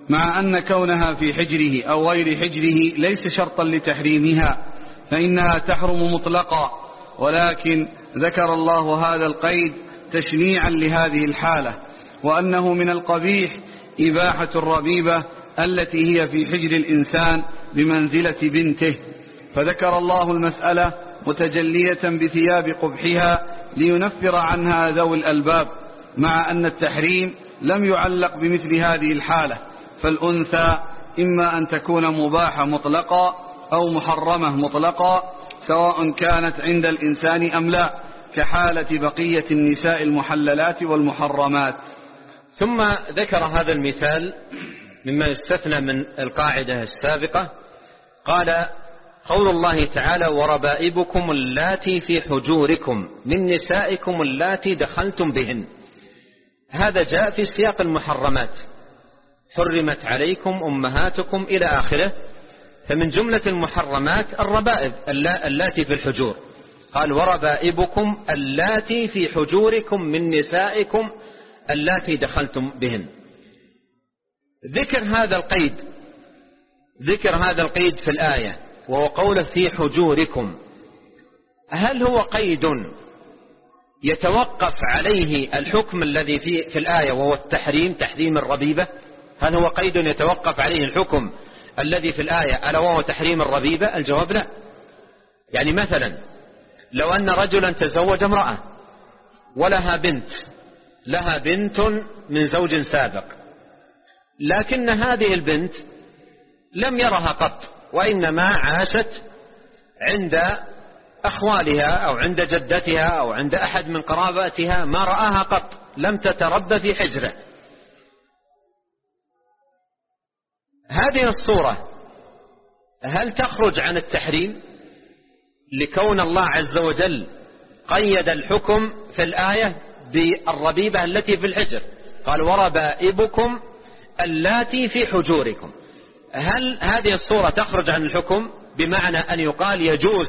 مع أن كونها في حجره أو غير حجره ليس شرطا لتحريمها فإنها تحرم مطلقا ولكن ذكر الله هذا القيد تشنيعا لهذه الحالة وأنه من القبيح إباحة الربيبة التي هي في حجر الإنسان بمنزلة بنته. فذكر الله المسألة متجلية بثياب قبحها لينفر عنها ذوي الألباب مع أن التحريم لم يعلق بمثل هذه الحالة. فالأنثى إما أن تكون مباحة مطلقا أو محرمة مطلقا سواء كانت عند الإنسان أم لا. كحالة بقية النساء المحللات والمحرمات. ثم ذكر هذا المثال مما يستثنى من القاعدة السابقة. قال قول الله تعالى وربائبكم اللاتي في حجوركم من نسائكم اللاتي دخلتم بهن هذا جاء في سياق المحرمات. حرمت عليكم أمهاتكم إلى آخره. فمن جملة المحرمات الربائب اللاتي في الحجور. قال وربائبكم اللاتي في حجوركم من نسائكم اللاتي دخلتم بهن. ذكر هذا القيد. ذكر هذا القيد في الآية. وهو قوله في حجوركم. هل هو قيد يتوقف عليه الحكم الذي في, في الآية وهو التحريم تحريم الربيبة؟ هل هو قيد يتوقف عليه الحكم الذي في الآية ألا وهو تحريم الربيبة؟ الجواب لا. يعني مثلا لو أن رجلا تزوج امرأة ولها بنت لها بنت من زوج سابق لكن هذه البنت لم يرها قط وإنما عاشت عند أخوالها أو عند جدتها أو عند أحد من قراباتها ما رآها قط لم تتربى في حجرة. هذه الصورة هل تخرج عن التحريم؟ لكون الله عز وجل قيد الحكم في الآية بالربيبة التي في الحجر. قال وربائبكم اللاتي في حجوركم. هل هذه الصورة تخرج عن الحكم؟ بمعنى أن يقال يجوز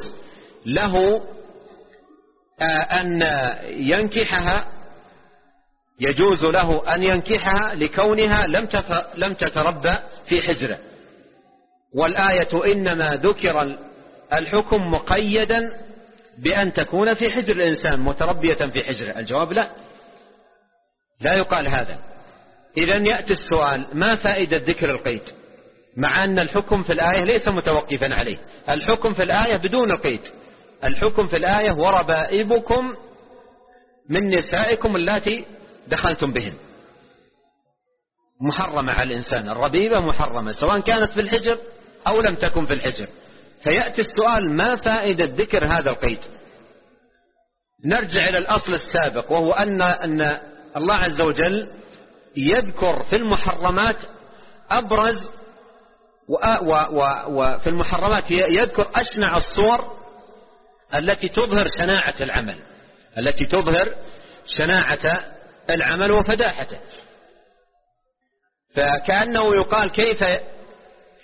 له آه، أن ينكحها يجوز له أن ينكحها لكونها لم لم تتربى في حجره. والآية إنما ذكر الحكم مقيدا بأن تكون في حجر الإنسان متربية في حجره. الجواب لا. لا يقال هذا. إذا يأتي السؤال ما فائدة ذكر القيد؟ مع أن الحكم في الآية ليس متوقفا عليه. الحكم في الآية بدون القيد الحكم في الآية وربائبكم من نسائكم اللاتي دخلتم بهن. محرمة على الإنسان. الربيبة محرمة سواء كانت في الحجر أو لم تكن في الحجر. فيأتي السؤال ما فائدة ذكر هذا القيد؟ نرجع إلى الأصل السابق وهو أن, أن الله عز وجل يذكر في المحرمات أبرز وفي المحرمات يذكر أشنع الصور التي تظهر شناعة العمل التي تظهر شناعة العمل وفداحته. فكأنه يقال كيف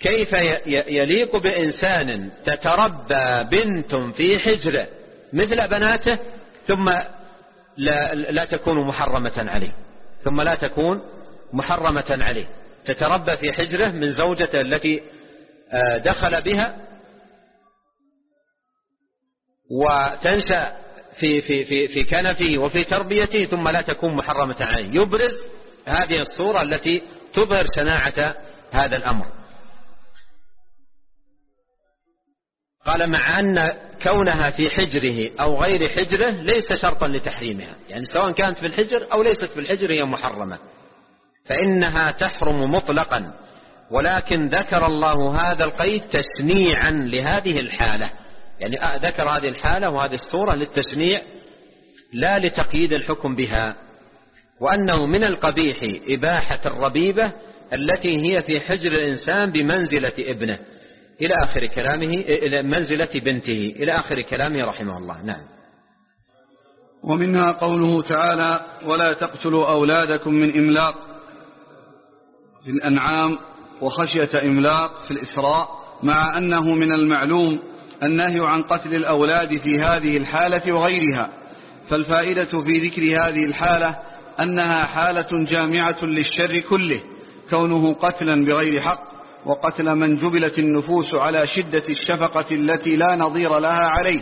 كيف يليق بإنسان تتربى بنت في حجره مثل بناته ثم لا, لا تكون محرمة عليه ثم لا تكون محرمة عليه. تتربى في حجره من زوجته التي آه، دخل بها وتنشأ في, في, في, في كنفه وفي تربيته ثم لا تكون محرمة عليه. يبرز هذه الصورة التي تظهر شناعة هذا الأمر. قال مع أن كونها في حجره أو غير حجره ليس شرطا لتحريمها. يعني سواء كانت في الحجر أو ليست في الحجر هي محرمة. فإنها تحرم مطلقا. ولكن ذكر الله هذا القيد تشنيعا لهذه الحالة. يعني ذكر هذه الحالة وهذه الصورة للتشنيع لا لتقييد الحكم بها. وأنه من القبيح إباحة الربيبة التي هي في حجر الإنسان بمنزلة ابنه. إلى آخر كلامه إلى منزلة بنته. إلى آخر كلامه رحمه الله. نعم. ومنها قوله تعالى ولا تقتلوا أولادكم من إملاق في الأنعام وخشية إملاق في الإسراء مع أنه من المعلوم النهي عن قتل الأولاد في هذه الحالة وغيرها. فالفائدة في ذكر هذه الحالة أنها حالة جامعة للشر كله كونه قتلا بغير حق وقتل من جبلت النفوس على شدة الشفقة التي لا نظير لها عليه.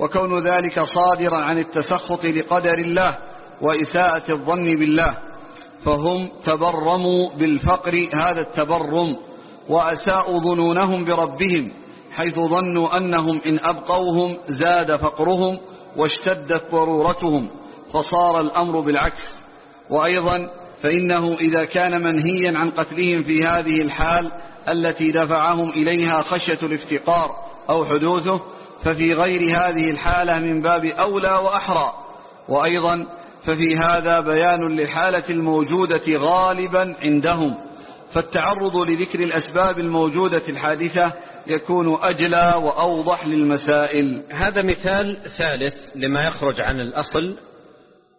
وكون ذلك صادرا عن التسخط لقدر الله وإساءة الظن بالله. فهم تبرموا بالفقر هذا التبرم وأساءوا ظنونهم بربهم حيث ظنوا أنهم إن أبقوهم زاد فقرهم واشتدت ضرورتهم فصار الأمر بالعكس. وأيضا فإنه إذا كان منهيا عن قتلهم في هذه الحال التي دفعهم إليها خشية الافتقار أو حدوثه ففي غير هذه الحالة من باب أولى وأحرى. وأيضا ففي هذا بيان للحالة الموجودة غالبا عندهم. فالتعرض لذكر الأسباب الموجودة الحادثة يكون أجلى وأوضح للمسائل. هذا مثال ثالث لما يخرج عن الأصل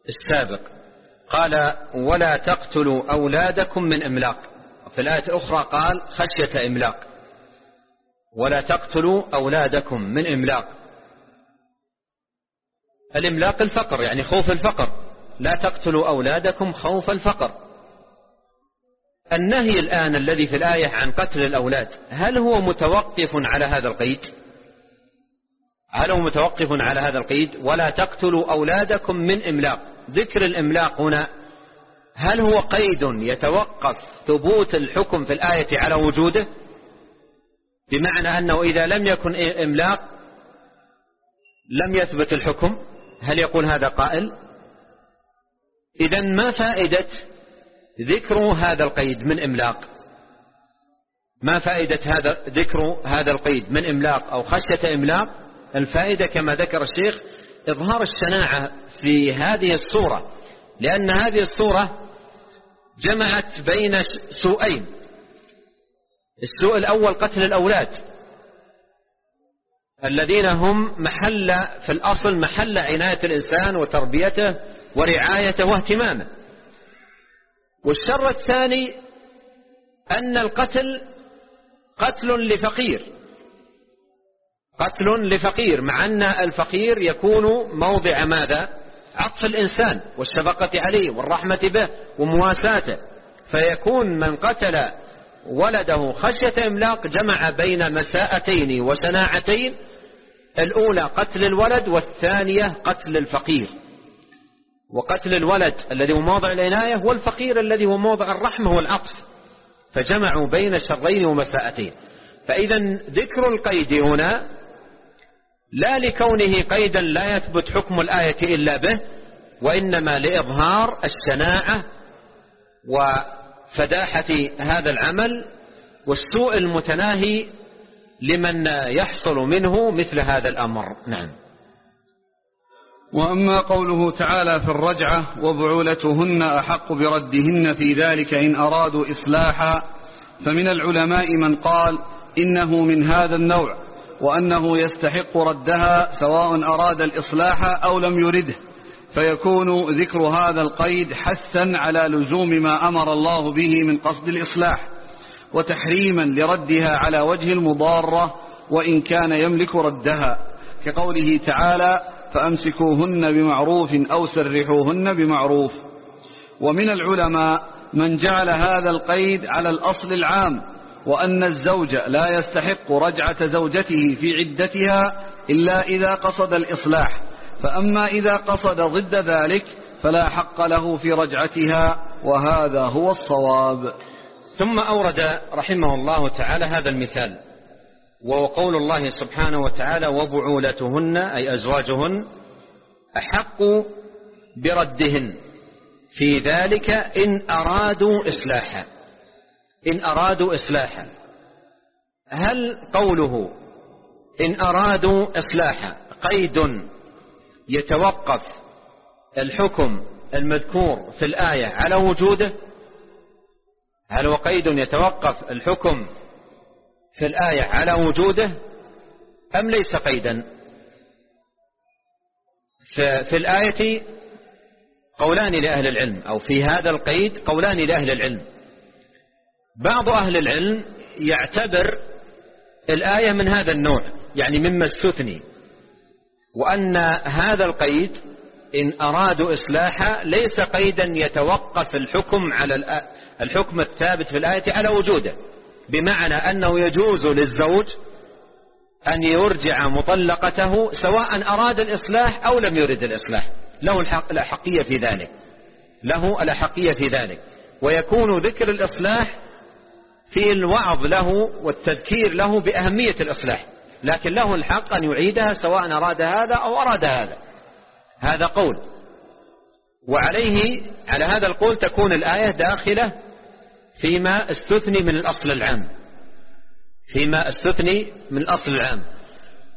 السابق. قال ولا تقتلوا أولادكم من إملاق. في الآية الأخرى قال خشية إملاق. ولا تقتلوا أولادكم من إملاق. الإملاق الفقر يعني خوف الفقر. لا تقتلوا أولادكم خوف الفقر. النهي الآن الذي في الآية عن قتل الأولاد هل هو متوقف على هذا القيد؟ هل هو متوقف على هذا القيد؟ ولا تقتلوا أولادكم من إملاق. ذكر الإملاق هنا. هل هو قيد يتوقف ثبوت الحكم في الآية على وجوده؟ بمعنى أنه إذا لم يكن إملاق لم يثبت الحكم هل يقول هذا قائل؟ إذا ما فائدة ذكر هذا القيد من إملاق؟ ما فائدة هذا ذكر هذا القيد من إملاق أو خشية إملاق؟ الفائدة كما ذكر الشيخ إظهار الشناعة في هذه الصورة لأن هذه الصورة جمعت بين سوءين. السوء الأول قتل الأولاد. الذين هم محل في الأصل محل عناية الإنسان وتربيته ورعايته واهتمامه. والشر الثاني أن القتل قتل لفقير. قتل لفقير مع أن الفقير يكون موضع ماذا؟ عطف الإنسان والشفقة عليه والرحمة به ومواساته. فيكون من قتل ولده خشية إملاق جمع بين مساءتين وشناعتين الأولى قتل الولد والثانية قتل الفقير. وقتل الولد الذي هو موضع العناية والفقير الذي هو موضع الرحمة والعطف. فجمعوا بين شرين ومساءتين. فإذا ذكر القيد هنا لا لكونه قيدا لا يثبت حكم الآية إلا به وإنما لإظهار الشناعة وفداحة هذا العمل والسوء المتناهي لمن يحصل منه مثل هذا الأمر. نعم. وأما قوله تعالى في الرجعة وبعولتهن أحق بردهن في ذلك إن أرادوا إصلاحا فمن العلماء من قال إنه من هذا النوع وأنه يستحق ردها سواء أراد الإصلاح أو لم يرده. فيكون ذكر هذا القيد حثا على لزوم ما أمر الله به من قصد الإصلاح وتحريما لردها على وجه المضارة وإن كان يملك ردها. كقوله تعالى فأمسكوهن بمعروف أو سرحوهن بمعروف. ومن العلماء من جعل هذا القيد على الأصل العام وأن الزوج لا يستحق رجعة زوجته في عدتها إلا إذا قصد الإصلاح. فأما إذا قصد ضد ذلك فلا حق له في رجعتها وهذا هو الصواب. ثم أورد رحمه الله تعالى هذا المثال وهو قول الله سبحانه وتعالى وبعولتهن أي أزواجهن أحق بردهن. في ذلك إن أرادوا إصلاحا. إن أرادوا إصلاحا. هل قوله إن أرادوا إصلاحا قيد يتوقف الحكم المذكور في الآية على وجوده؟ هل هو قيد يتوقف الحكم في الآية على وجوده أم ليس قيدا؟ في الآية قولان لأهل العلم أو في هذا القيد قولان لأهل العلم. بعض أهل العلم يعتبر الآية من هذا النوع يعني مما استثني وأن هذا القيد إن أرادوا إصلاحا ليس قيدا يتوقف الحكم على الحكم الثابت في الآية على وجوده بمعنى أنه يجوز للزوج أن يرجع مطلقته سواء أراد الإصلاح أو لم يرد الإصلاح له الأحقية في ذلك له الأحقية في ذلك ويكون ذكر الإصلاح في الوعظ له والتذكير له بأهمية الإصلاح. لكن له الحق أن يعيدها سواء أراد هذا أو أراد هذا. هذا قول. وعليه على هذا القول تكون الآية داخلة فيما استثني من الأصل العام. فيما استثني من الأصل العام.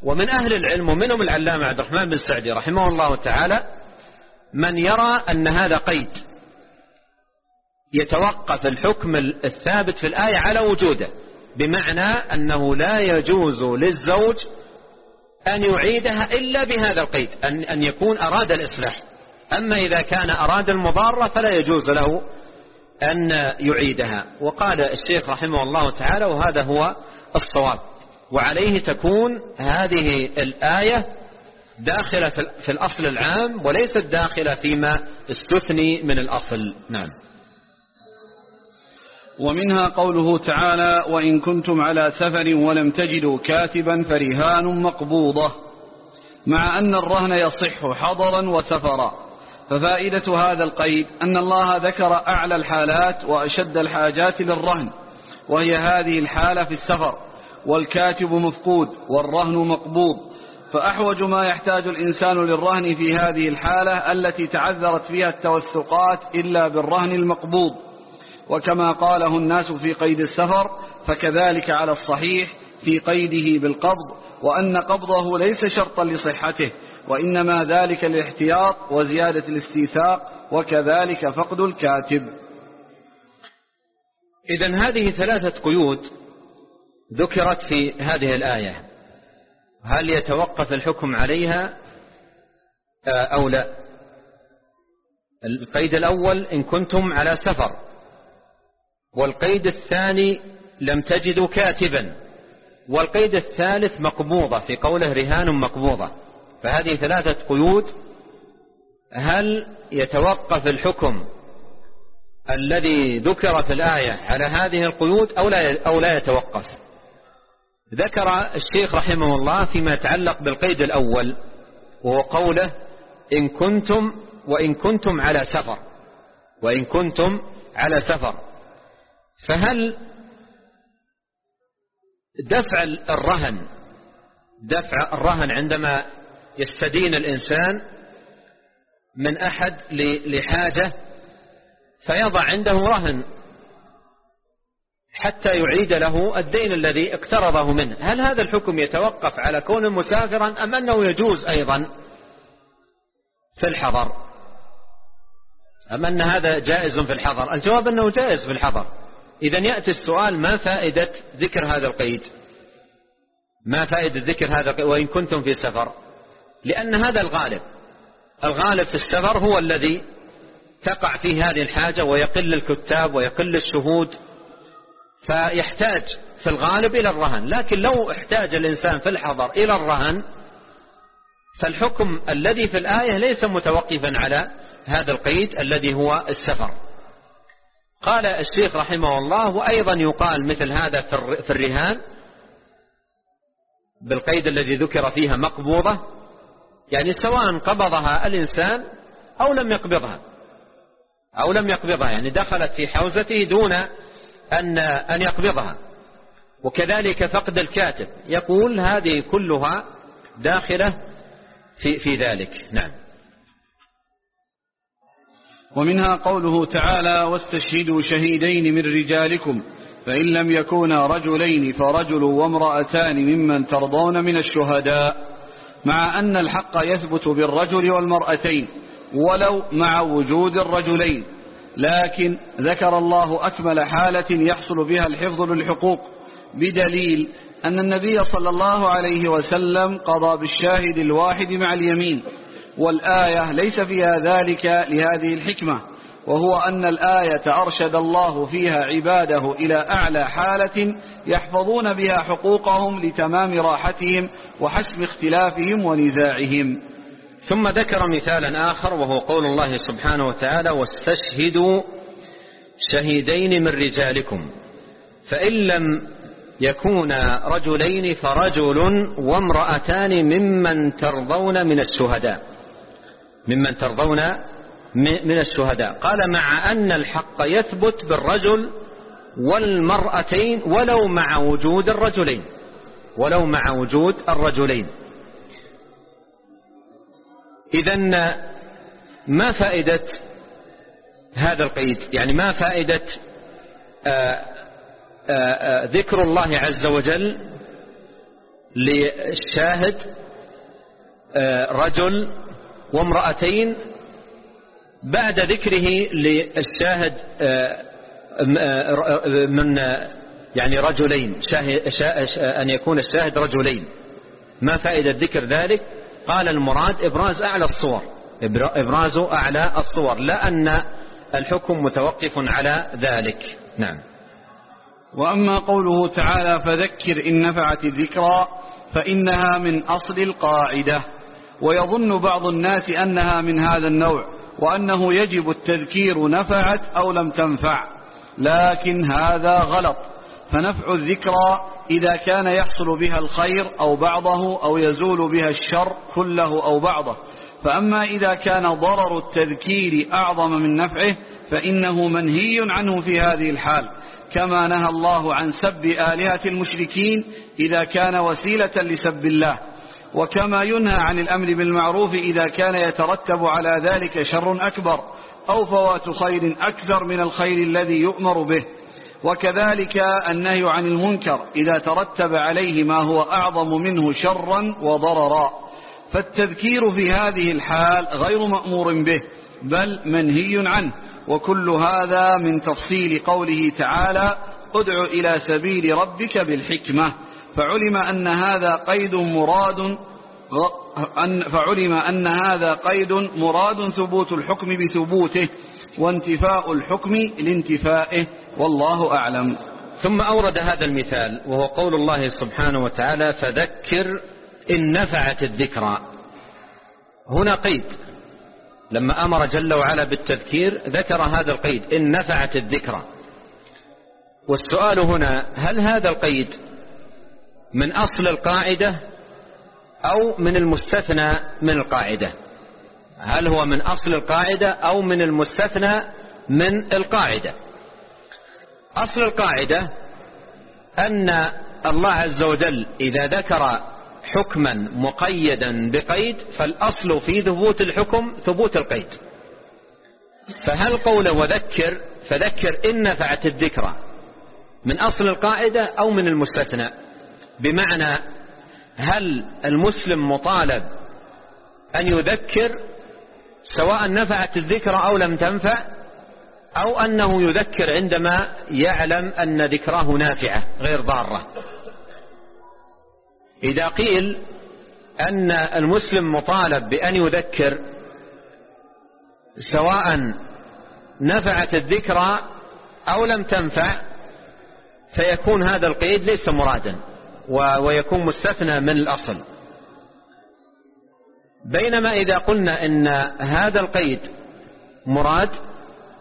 ومن أهل العلم ومنهم العلامة عبد الرحمن بن سعدي رحمه الله تعالى من يرى أن هذا قيد. يتوقف الحكم الثابت في الآية على وجوده بمعنى أنه لا يجوز للزوج أن يعيدها إلا بهذا القيد أن, أن يكون أراد الإصلاح. أما إذا كان أراد المضارة فلا يجوز له أن يعيدها. وقال الشيخ رحمه الله تعالى وهذا هو الصواب. وعليه تكون هذه الآية داخلة في الأصل العام وليست داخلة فيما استثني من الأصل. نعم. ومنها قوله تعالى وإن كنتم على سفر ولم تجدوا كاتبا فرهان مقبوضة. مع أن الرهن يصح حضرا وسفرا. ففائدة هذا القيد أن الله ذكر أعلى الحالات وأشد الحاجات للرهن وهي هذه الحالة في السفر والكاتب مفقود والرهن مقبوض. فأحوج ما يحتاج الإنسان للرهن في هذه الحالة التي تعذرت فيها التوثقات إلا بالرهن المقبوض. وكما قاله الناس في قيد السفر فكذلك على الصحيح في قيده بالقبض وأن قبضه ليس شرطا لصحته وإنما ذلك الاحتياط وزيادة الاستيثاق وكذلك فقد الكاتب. إذا هذه ثلاثة قيود ذكرت في هذه الآية. هل يتوقف الحكم عليها؟ آه، أو لا؟ القيد الأول إن كنتم على سفر. والقيد الثاني لم تجدوا كاتبا. والقيد الثالث مقبوضة في قوله رهان مقبوضة. فهذه ثلاثة قيود. هل يتوقف الحكم الذي ذكر في الآية على هذه القيود أو لا, أو لا يتوقف؟ ذكر الشيخ رحمه الله فيما يتعلق بالقيد الأول وهو قوله إن كنتم وإن كنتم على سفر وإن كنتم على سفر. فهل دفع الرهن دفع الرهن عندما يستدين الإنسان من أحد لحاجة فيضع عنده رهن حتى يعيد له الدين الذي اقترضه منه. هل هذا الحكم يتوقف على كون مسافرا أم أنه يجوز أيضا في الحضر؟ أم أن هذا جائز في الحضر؟ الجواب أنه جائز في الحضر. إذا يأتي السؤال ما فائدة ذكر هذا القيد؟ ما فائدة ذكر هذا القيد؟ وإن كنتم في سفر. لأن هذا الغالب الغالب في السفر هو الذي تقع فيه هذه الحاجة ويقل الكتاب ويقل الشهود فيحتاج في الغالب إلى الرهن. لكن لو احتاج الإنسان في الحضر إلى الرهن فالحكم الذي في الآية ليس متوقفا على هذا القيد الذي هو السفر. قال الشيخ رحمه الله وأيضا يقال مثل هذا في الرهان بالقيد الذي ذكر فيها مقبوضة يعني سواء قبضها الإنسان أو لم يقبضها أو لم يقبضها يعني دخلت في حوزته دون أن, أن يقبضها. وكذلك فقد الكاتب يقول هذه كلها داخلة في, في ذلك. نعم. ومنها قوله تعالى واستشهدوا شهيدين من رجالكم فإن لم يكونا رجلين فرجل وامرأتان ممن ترضون من الشهداء. مع أن الحق يثبت بالرجل والمرأتين ولو مع وجود الرجلين. لكن ذكر الله أكمل حالة يحصل بها الحفظ للحقوق بدليل أن النبي صلى الله عليه وسلم قضى بالشاهد الواحد مع اليمين والآية ليس فيها ذلك لهذه الحكمة وهو أن الآية أرشد الله فيها عباده إلى أعلى حالة يحفظون بها حقوقهم لتمام راحتهم وحسم اختلافهم ونزاعهم. ثم ذكر مثالا آخر وهو قول الله سبحانه وتعالى واستشهدوا شهيدين من رجالكم فإن لم يكونا رجلين فرجل وامرأتان ممن ترضون من الشهداء. ممن ترضون من الشهداء. قال مع أن الحق يثبت بالرجل والمرأتين ولو مع وجود الرجلين. ولو مع وجود الرجلين. إذا ما فائدة هذا القيد؟ يعني ما فائدة آآ آه، آآ آه، آه، ذكر الله عز وجل للشاهد رجل وامرأتين بعد ذكره للشاهد من يعني رجلين أن يكون الشاهد رجلين. ما فائدة ذكر ذلك؟ قال المراد إبراز أعلى الصور. إبراز أعلى الصور لا أن الحكم متوقف على ذلك. نعم. وأما قوله تعالى فذكر إن نفعت الذكرى فإنها من أصل القاعدة. ويظن بعض الناس أنها من هذا النوع وأنه يجب التذكير نفعت أو لم تنفع. لكن هذا غلط. فنفع الذكرى إذا كان يحصل بها الخير أو بعضه أو يزول بها الشر كله أو بعضه. فأما إذا كان ضرر التذكير أعظم من نفعه فإنه منهي عنه في هذه الحال. كما نهى الله عن سب آلهة المشركين إذا كان وسيلة لسب الله. وكما ينهى عن الأمر بالمعروف إذا كان يترتب على ذلك شر أكبر أو فوات خير أكثر من الخير الذي يؤمر به. وكذلك النهي عن المنكر إذا ترتب عليه ما هو أعظم منه شرا وضررا. فالتذكير في هذه الحال غير مأمور به بل منهي عنه. وكل هذا من تفصيل قوله تعالى ادع إلى سبيل ربك بالحكمة فعلم أن هذا قيد مراد فعلم أن هذا قيد مراد ثبوت الحكم بثبوته وانتفاء الحكم لانتفائه والله أعلم. ثم أورد هذا المثال وهو قول الله سبحانه وتعالى فذكر إن نفعت الذكرى. هنا قيد. لما أمر جل وعلا بالتذكير ذكر هذا القيد إن نفعت الذكرى. والسؤال هنا هل هذا القيد من أصل القاعدة أو من المستثنى من القاعدة. هل هو من أصل القاعدة أو من المستثنى من القاعدة؟ أصل القاعدة أن الله عز وجل إذا ذكر حكما مقيدا بقيد فالأصل في ثبوت الحكم ثبوت القيد. فهل قول وذكر فذكر إن نفعت الذكرى من أصل القاعدة أو من المستثنى؟ بمعنى هل المسلم مطالب أن يذكر سواء نفعت الذكرى أو لم تنفع أو أنه يذكر عندما يعلم أن ذكراه نافعة غير ضارة؟ إذا قيل أن المسلم مطالب بأن يذكر سواء نفعت الذكرى أو لم تنفع فيكون هذا القيد ليس مرادا. ويكون مستثنى من الأصل. بينما إذا قلنا إن هذا القيد مراد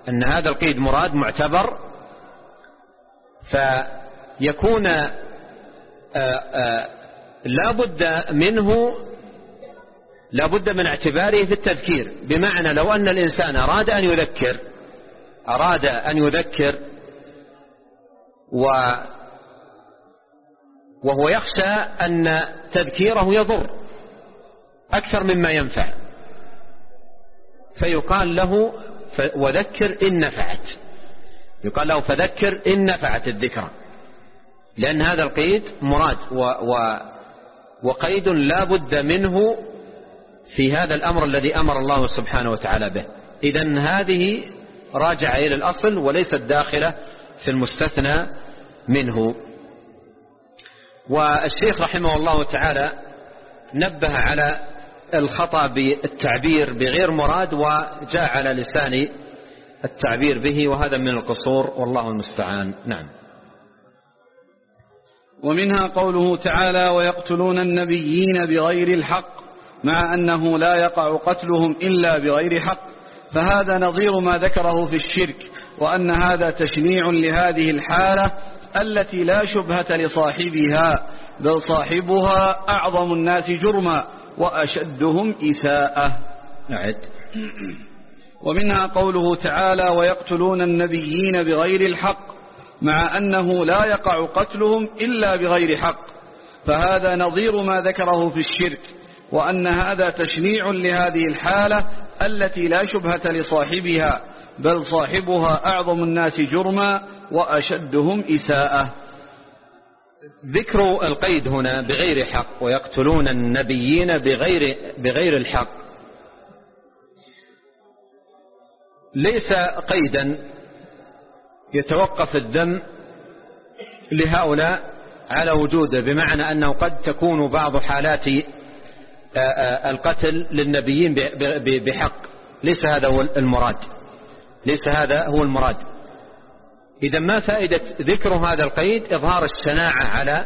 أن هذا القيد مراد معتبر فيكون آآ آآ لا بد منه لا بد من اعتباره في التذكير. بمعنى لو أن الإنسان أراد أن يذكر أراد أن يذكر وهو يخشى أن تذكيره يضر أكثر مما ينفع. فيقال له وذكر إن نفعت. يقال له فذكر إن نفعت الذكرى. لأن هذا القيد مراد و و وقيد لا بد منه في هذا الأمر الذي أمر الله سبحانه وتعالى به. إذا هذه راجع إلى الأصل وليست داخلة في المستثنى منه. والشيخ رحمه الله تعالى نبه على الخطأ بالتعبير بغير مراد وجاء على لسان التعبير به وهذا من القصور والله المستعان. نعم. ومنها قوله تعالى ويقتلون النبيين بغير الحق مع أنه لا يقع قتلهم إلا بغير حق. فهذا نظير ما ذكره في الشرك وأن هذا تشنيع لهذه الحالة التي لا شبهة لصاحبها بل صاحبها أعظم الناس جرما وأشدهم إساءة. نعد. ومنها قوله تعالى ويقتلون النبيين بغير الحق مع أنه لا يقع قتلهم إلا بغير حق. فهذا نظير ما ذكره في الشرك وأن هذا تشنيع لهذه الحالة التي لا شبهة لصاحبها بل صاحبها أعظم الناس جرما وأشدهم إساءة. ذكر القيد هنا بغير حق ويقتلون النبيين بغير, بغير الحق. ليس قيدا يتوقف الدم لهؤلاء على وجوده بمعنى أنه قد تكون بعض حالات القتل للنبيين بحق. ليس هذا هو المراد. ليس هذا هو المراد. إذا ما فائدة ذكر هذا القيد؟ إظهار الشناعة على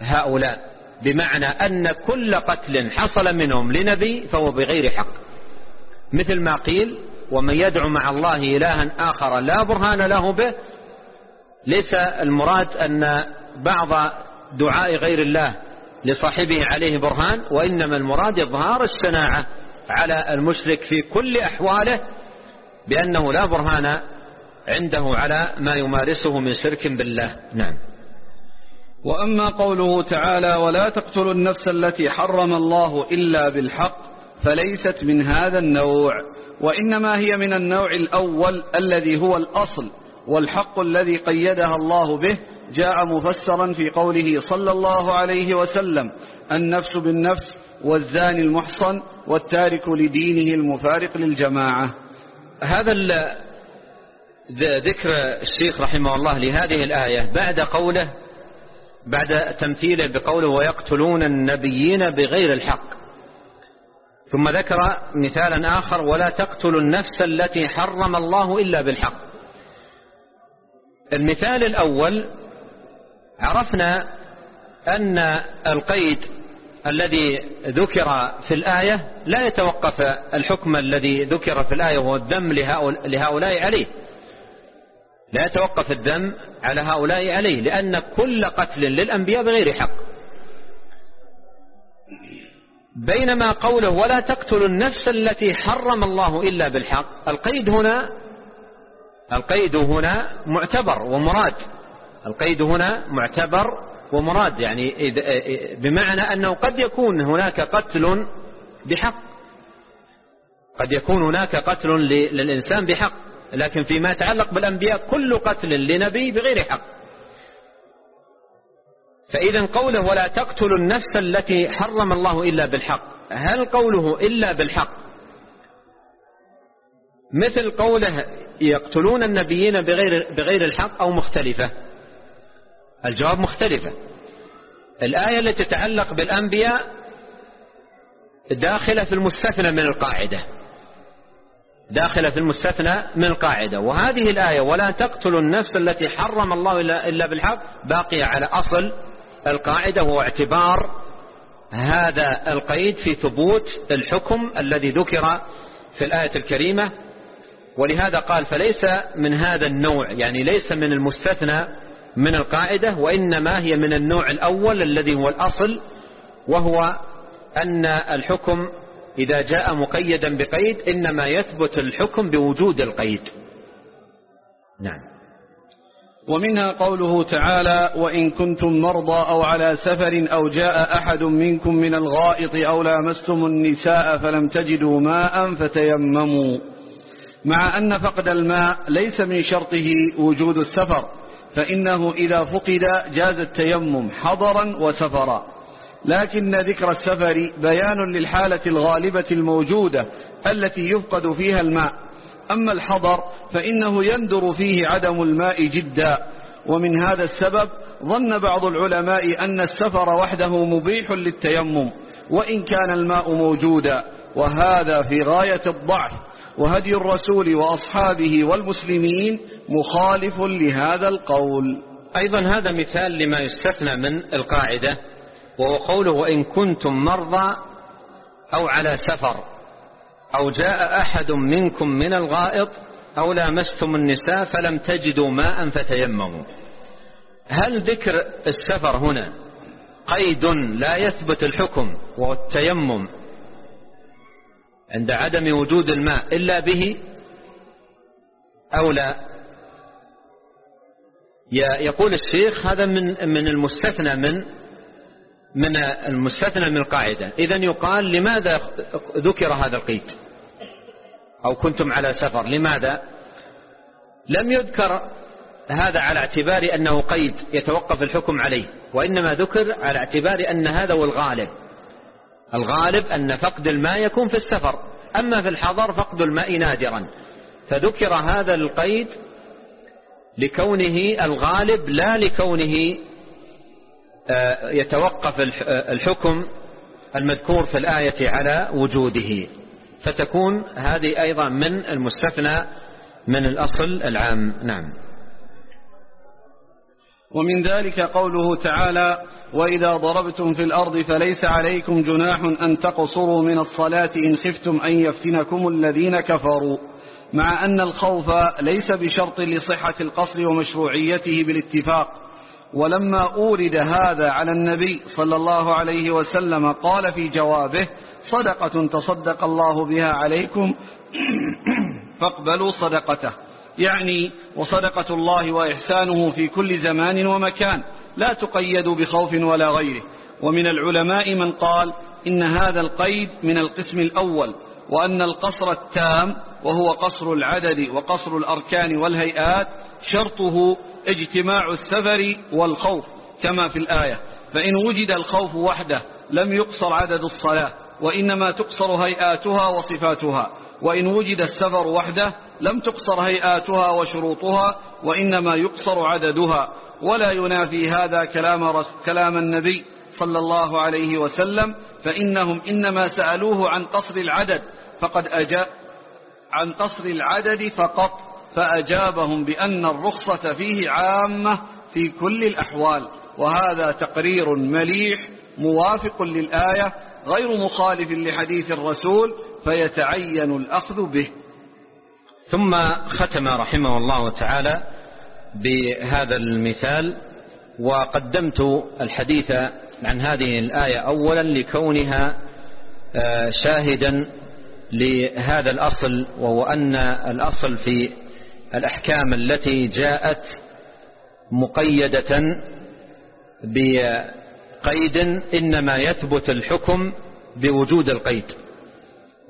هؤلاء بمعنى أن كل قتل حصل منهم لنبي فهو بغير حق. مثل ما قيل ومن يدعو مع الله إلها آخر لا برهان له به. ليس المراد أن بعض دعاء غير الله لصاحبه عليه برهان وإنما المراد إظهار الشناعة على المشرك في كل أحواله بأنه لا برهان عنده على ما يمارسه من شرك بالله. نعم. وأما قوله تعالى ولا تقتلوا النفس التي حرم الله إلا بالحق فليست من هذا النوع. وإنما هي من النوع الأول الذي هو الأصل والحق الذي قيدها الله به. جاء مفسرا في قوله صلى الله عليه وسلم النفس بالنفس والزاني المحصن والتارك لدينه المفارق للجماعة. هذا ذكر الشيخ رحمه الله لهذه الآية بعد قوله بعد تمثيله بقوله ويقتلون النبيين بغير الحق. ثم ذكر مثالا آخر ولا تقتلوا النفس التي حرم الله إلا بالحق. المثال الأول عرفنا أن القيد الذي ذكر في الآية لا يتوقف الحكم الذي ذكر في الآية وهو الدم لهؤلاء عليه. لا يتوقف الدم على هؤلاء عليه لأن كل قتل للأنبياء بغير حق. بينما قوله ولا تقتلوا النفس التي حرم الله إلا بالحق القيد هنا القيد هنا معتبر ومراد. القيد هنا معتبر ومراد يعني بمعنى أنه قد يكون هناك قتل بحق. قد يكون هناك قتل للإنسان بحق. لكن فيما يتعلق بالأنبياء كل قتل لنبي بغير حق. فإذا قوله ولا تقتلوا النفس التي حرم الله إلا بالحق هل قوله إلا بالحق؟ مثل قوله يقتلون النبيين بغير, بغير الحق أو مختلفة. الجواب مختلفة. الآية التي تتعلق بالأنبياء داخلة في المستثنى من القاعدة. داخلة في المستثنى من القاعدة. وهذه الآية ولا تقتلوا النفس التي حرم الله إلا بالحق باقية على أصل القاعدة هو اعتبار هذا القيد في ثبوت الحكم الذي ذكر في الآية الكريمة. ولهذا قال فليس من هذا النوع يعني ليس من المستثنى من القاعدة وإنما هي من النوع الأول الذي هو الأصل وهو أن الحكم إذا جاء مقيدا بقيد إنما يثبت الحكم بوجود القيد. نعم. ومنها قوله تعالى وإن كنتم مرضى أو على سفر أو جاء أحد منكم من الغائط أو لامستم النساء فلم تجدوا ماء فتيمموا. مع أن فقد الماء ليس من شرطه وجود السفر فإنه إذا فقد جاز التيمم حضرا وسفرا. لكن ذكر السفر بيان للحالة الغالبة الموجودة التي يفقد فيها الماء. أما الحضر فإنه يندر فيه عدم الماء جدا. ومن هذا السبب ظن بعض العلماء أن السفر وحده مبيح للتيمم وإن كان الماء موجودا. وهذا في غاية الضعف. وهدي الرسول وأصحابه والمسلمين مخالف لهذا القول. أيضا هذا مثال لما يستثنى من القاعدة وهو قوله وإن كنتم مرضى أو على سفر أو جاء أحد منكم من الغائط أو لامستم النساء فلم تجدوا ماء فتيمموا. هل ذكر السفر هنا قيد لا يثبت الحكم وهو التيمم عند عدم وجود الماء إلا به أو لا؟ يقول الشيخ هذا من من المستثنى من من المستثنى من القاعدة. إذا يقال لماذا ذكر هذا القيد؟ أو كنتم على سفر لماذا؟ لم يذكر هذا على اعتبار أنه قيد يتوقف الحكم عليه وإنما ذكر على اعتبار أن هذا هو الغالب. الغالب أن فقد الماء يكون في السفر أما في الحضر فقد الماء نادرا. فذكر هذا القيد لكونه الغالب لا لكونه يتوقف الحكم المذكور في الآية على وجوده. فتكون هذه أيضا من المستثنى من الأصل العام. نعم. ومن ذلك قوله تعالى وإذا ضربتم في الأرض فليس عليكم جناح أن تقصروا من الصلاة إن خفتم أن يفتنكم الذين كفروا. مع أن الخوف ليس بشرط لصحة القصر ومشروعيته بالاتفاق ولما أورد هذا على النبي صلى الله عليه وسلم قال في جوابه صدقة تصدق الله بها عليكم فاقبلوا صدقته. يعني وصدقة الله وإحسانه في كل زمان ومكان لا تقيد بخوف ولا غيره. ومن العلماء من قال إن هذا القيد من القسم الأول وأن القصر التام وهو قصر العدد وقصر الأركان والهيئات شرطه اجتماع السفر والخوف كما في الآية. فإن وجد الخوف وحده لم يقصر عدد الصلاة وإنما تقصر هيئاتها وصفاتها. وإن وجد السفر وحده لم تقصر هيئاتها وشروطها وإنما يقصر عددها. ولا ينافي هذا كلام, كلام النبي صلى الله عليه وسلم فإنهم إنما سألوه عن قصر العدد فقد أجاب عن قصر العدد فقط. فأجابهم بأن الرخصة فيه عامة في كل الأحوال وهذا تقرير مليح موافق للآية غير مخالف لحديث الرسول فيتعين الأخذ به. ثم ختم رحمه الله تعالى بهذا المثال وقدمت الحديث عن هذه الآية أولا لكونها آه، شاهدا لهذا الأصل وهو أن الأصل في الأحكام التي جاءت مقيدة بقيد إنما يثبت الحكم بوجود القيد.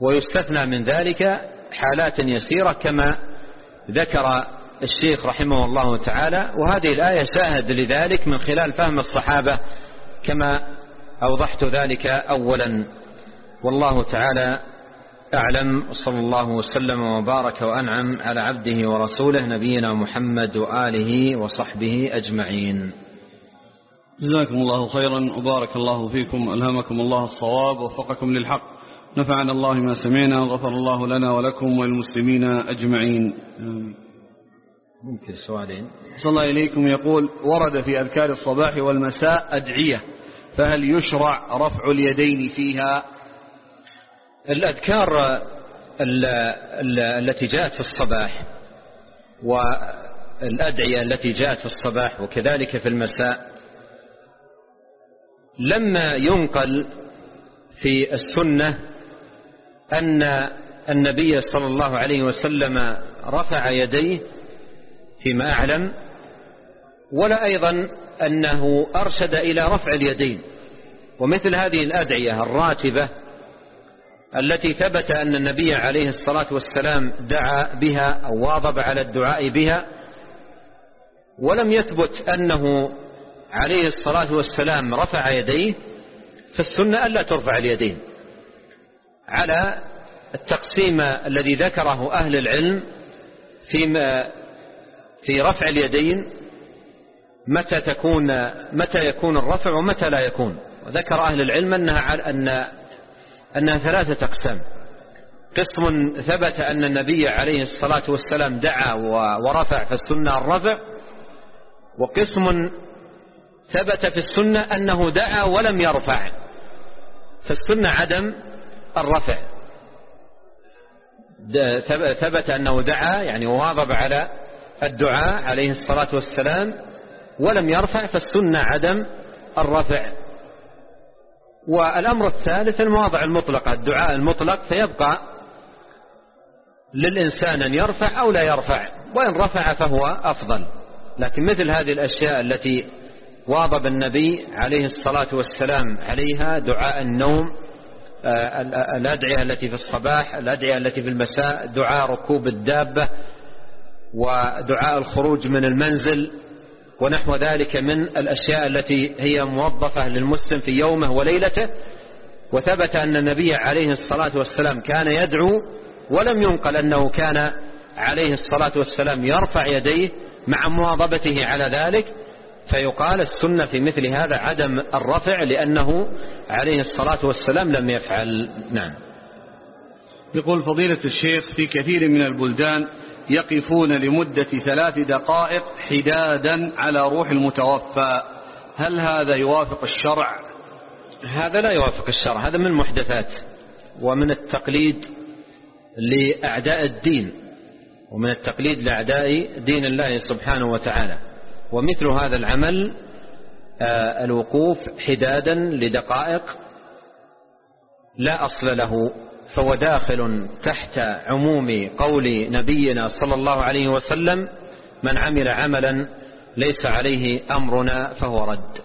ويستثنى من ذلك حالات يسيرة كما ذكر الشيخ رحمه الله تعالى وهذه الآية شاهد لذلك من خلال فهم الصحابة كما أوضحت ذلك أولا. والله تعالى أعلم صلى الله وسلم وبارك وأنعم على عبده ورسوله نبينا محمد وآله وصحبه أجمعين. جزاكم الله خيرا وبارك الله فيكم ألهمكم الله الصواب ووفقكم للحق. نفعنا الله ما سمعنا وغفر الله لنا ولكم وللمسلمين أجمعين. ممكن سؤالين؟ صلى الله إليكم. يقول ورد في أذكار الصباح والمساء أدعية فهل يشرع رفع اليدين فيها؟ الأذكار التي جاءت في الصباح والأدعية التي جاءت في الصباح وكذلك في المساء لما ينقل في السنة أن النبي صلى الله عليه وسلم رفع يديه فيما أعلم ولا أيضا أنه أرشد إلى رفع اليدين. ومثل هذه الأدعية الراتبة التي ثبت أن النبي عليه الصلاة والسلام دعا بها أو واظب على الدعاء بها ولم يثبت أنه عليه الصلاة والسلام رفع يديه فالسنة ألا ترفع اليدين. على التقسيم الذي ذكره أهل العلم في في رفع اليدين متى تكون متى يكون الرفع ومتى لا يكون. وذكر أهل العلم أنها أن أنها ثلاثة أقسام. قسم ثبت أن النبي عليه الصلاة والسلام دعا ورفع في السنة الرفع وقسم ثبت في السنة أنه دعا ولم يرفع. فالسنة عدم الرفع. ثبت أنه دعا يعني واظب على الدعاء عليه الصلاة والسلام ولم يرفع فالسنة عدم الرفع. والأمر الثالث المواضع المطلقة الدعاء المطلق فيبقى للإنسان أن يرفع أو لا يرفع وإن رفع فهو أفضل. لكن مثل هذه الأشياء التي واظب النبي عليه الصلاة والسلام عليها دعاء النوم آه، الأدعية التي في الصباح الأدعية التي في المساء دعاء ركوب الدابة ودعاء الخروج من المنزل ونحو ذلك من الأشياء التي هي موظفة للمسلم في يومه وليلته وثبت أن النبي عليه الصلاة والسلام كان يدعو ولم ينقل أنه كان عليه الصلاة والسلام يرفع يديه مع مواظبته على ذلك فيقال السنة في مثل هذا عدم الرفع لأنه عليه الصلاة والسلام لم يفعل. نعم. يقول فضيلة الشيخ في كثير من البلدان يقفون لمدة ثلاث دقائق حدادا على روح المتوفى. هل هذا يوافق الشرع؟ هذا لا يوافق الشرع هذا من محدثات ومن التقليد لأعداء الدين ومن التقليد لأعداء دين الله سبحانه وتعالى. ومثل هذا العمل آه، الوقوف حدادا لدقائق لا أصل له. فهو داخل تحت عموم قول نبينا صلى الله عليه وسلم من عمل عملا ليس عليه أمرنا فهو رد.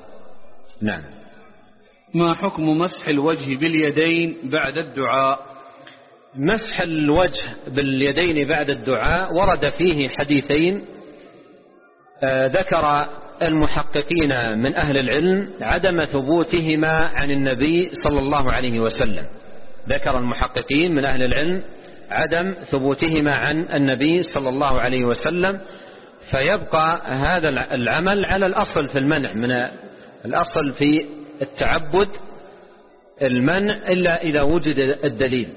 نعم. ما حكم مسح الوجه باليدين بعد الدعاء؟ مسح الوجه باليدين بعد الدعاء ورد فيه حديثين آه، ذكر المحققين من أهل العلم عدم ثبوتهما عن النبي صلى الله عليه وسلم. ذكر المحققين من أهل العلم عدم ثبوتهما عن النبي صلى الله عليه وسلم فيبقى هذا العمل على الأصل في المنع من الأصل في التعبد المنع إلا إذا وجد الدليل.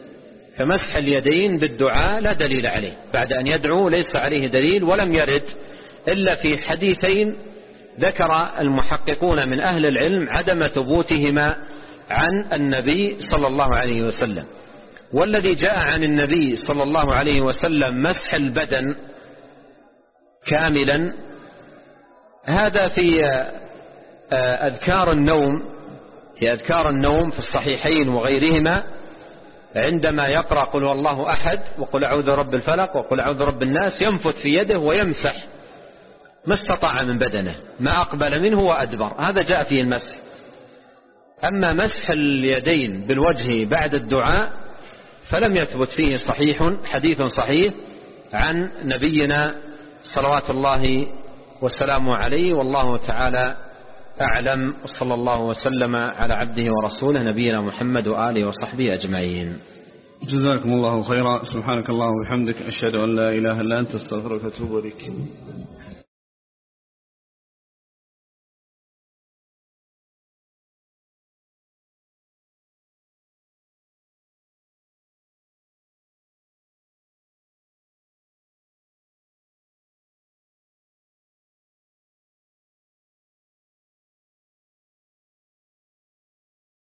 فمسح اليدين بالدعاء لا دليل عليه بعد أن يدعو ليس عليه دليل ولم يرد إلا في حديثين ذكر المحققون من أهل العلم عدم ثبوتهما عن النبي صلى الله عليه وسلم. والذي جاء عن النبي صلى الله عليه وسلم مسح البدن كاملا. هذا في آه، أذكار النوم في أذكار النوم في الصحيحين وغيرهما عندما يقرأ قل والله أحد وقل أعوذ رب الفلق وقل أعوذ رب الناس ينفث في يده ويمسح ما استطاع من بدنه ما أقبل منه وأدبر. هذا جاء فيه المسح. أما مسح اليدين بالوجه بعد الدعاء فلم يثبت فيه صحيح حديث صحيح عن نبينا صلوات الله والسلام عليه والله تعالى أعلم وصلى الله وسلم على عبده ورسوله نبينا محمد وآله وصحبه أجمعين. جزاكم الله خيرا. سبحانك الله وبحمدك أشهد أن لا إله إلا أنت أستغفرك وأتوب إليك.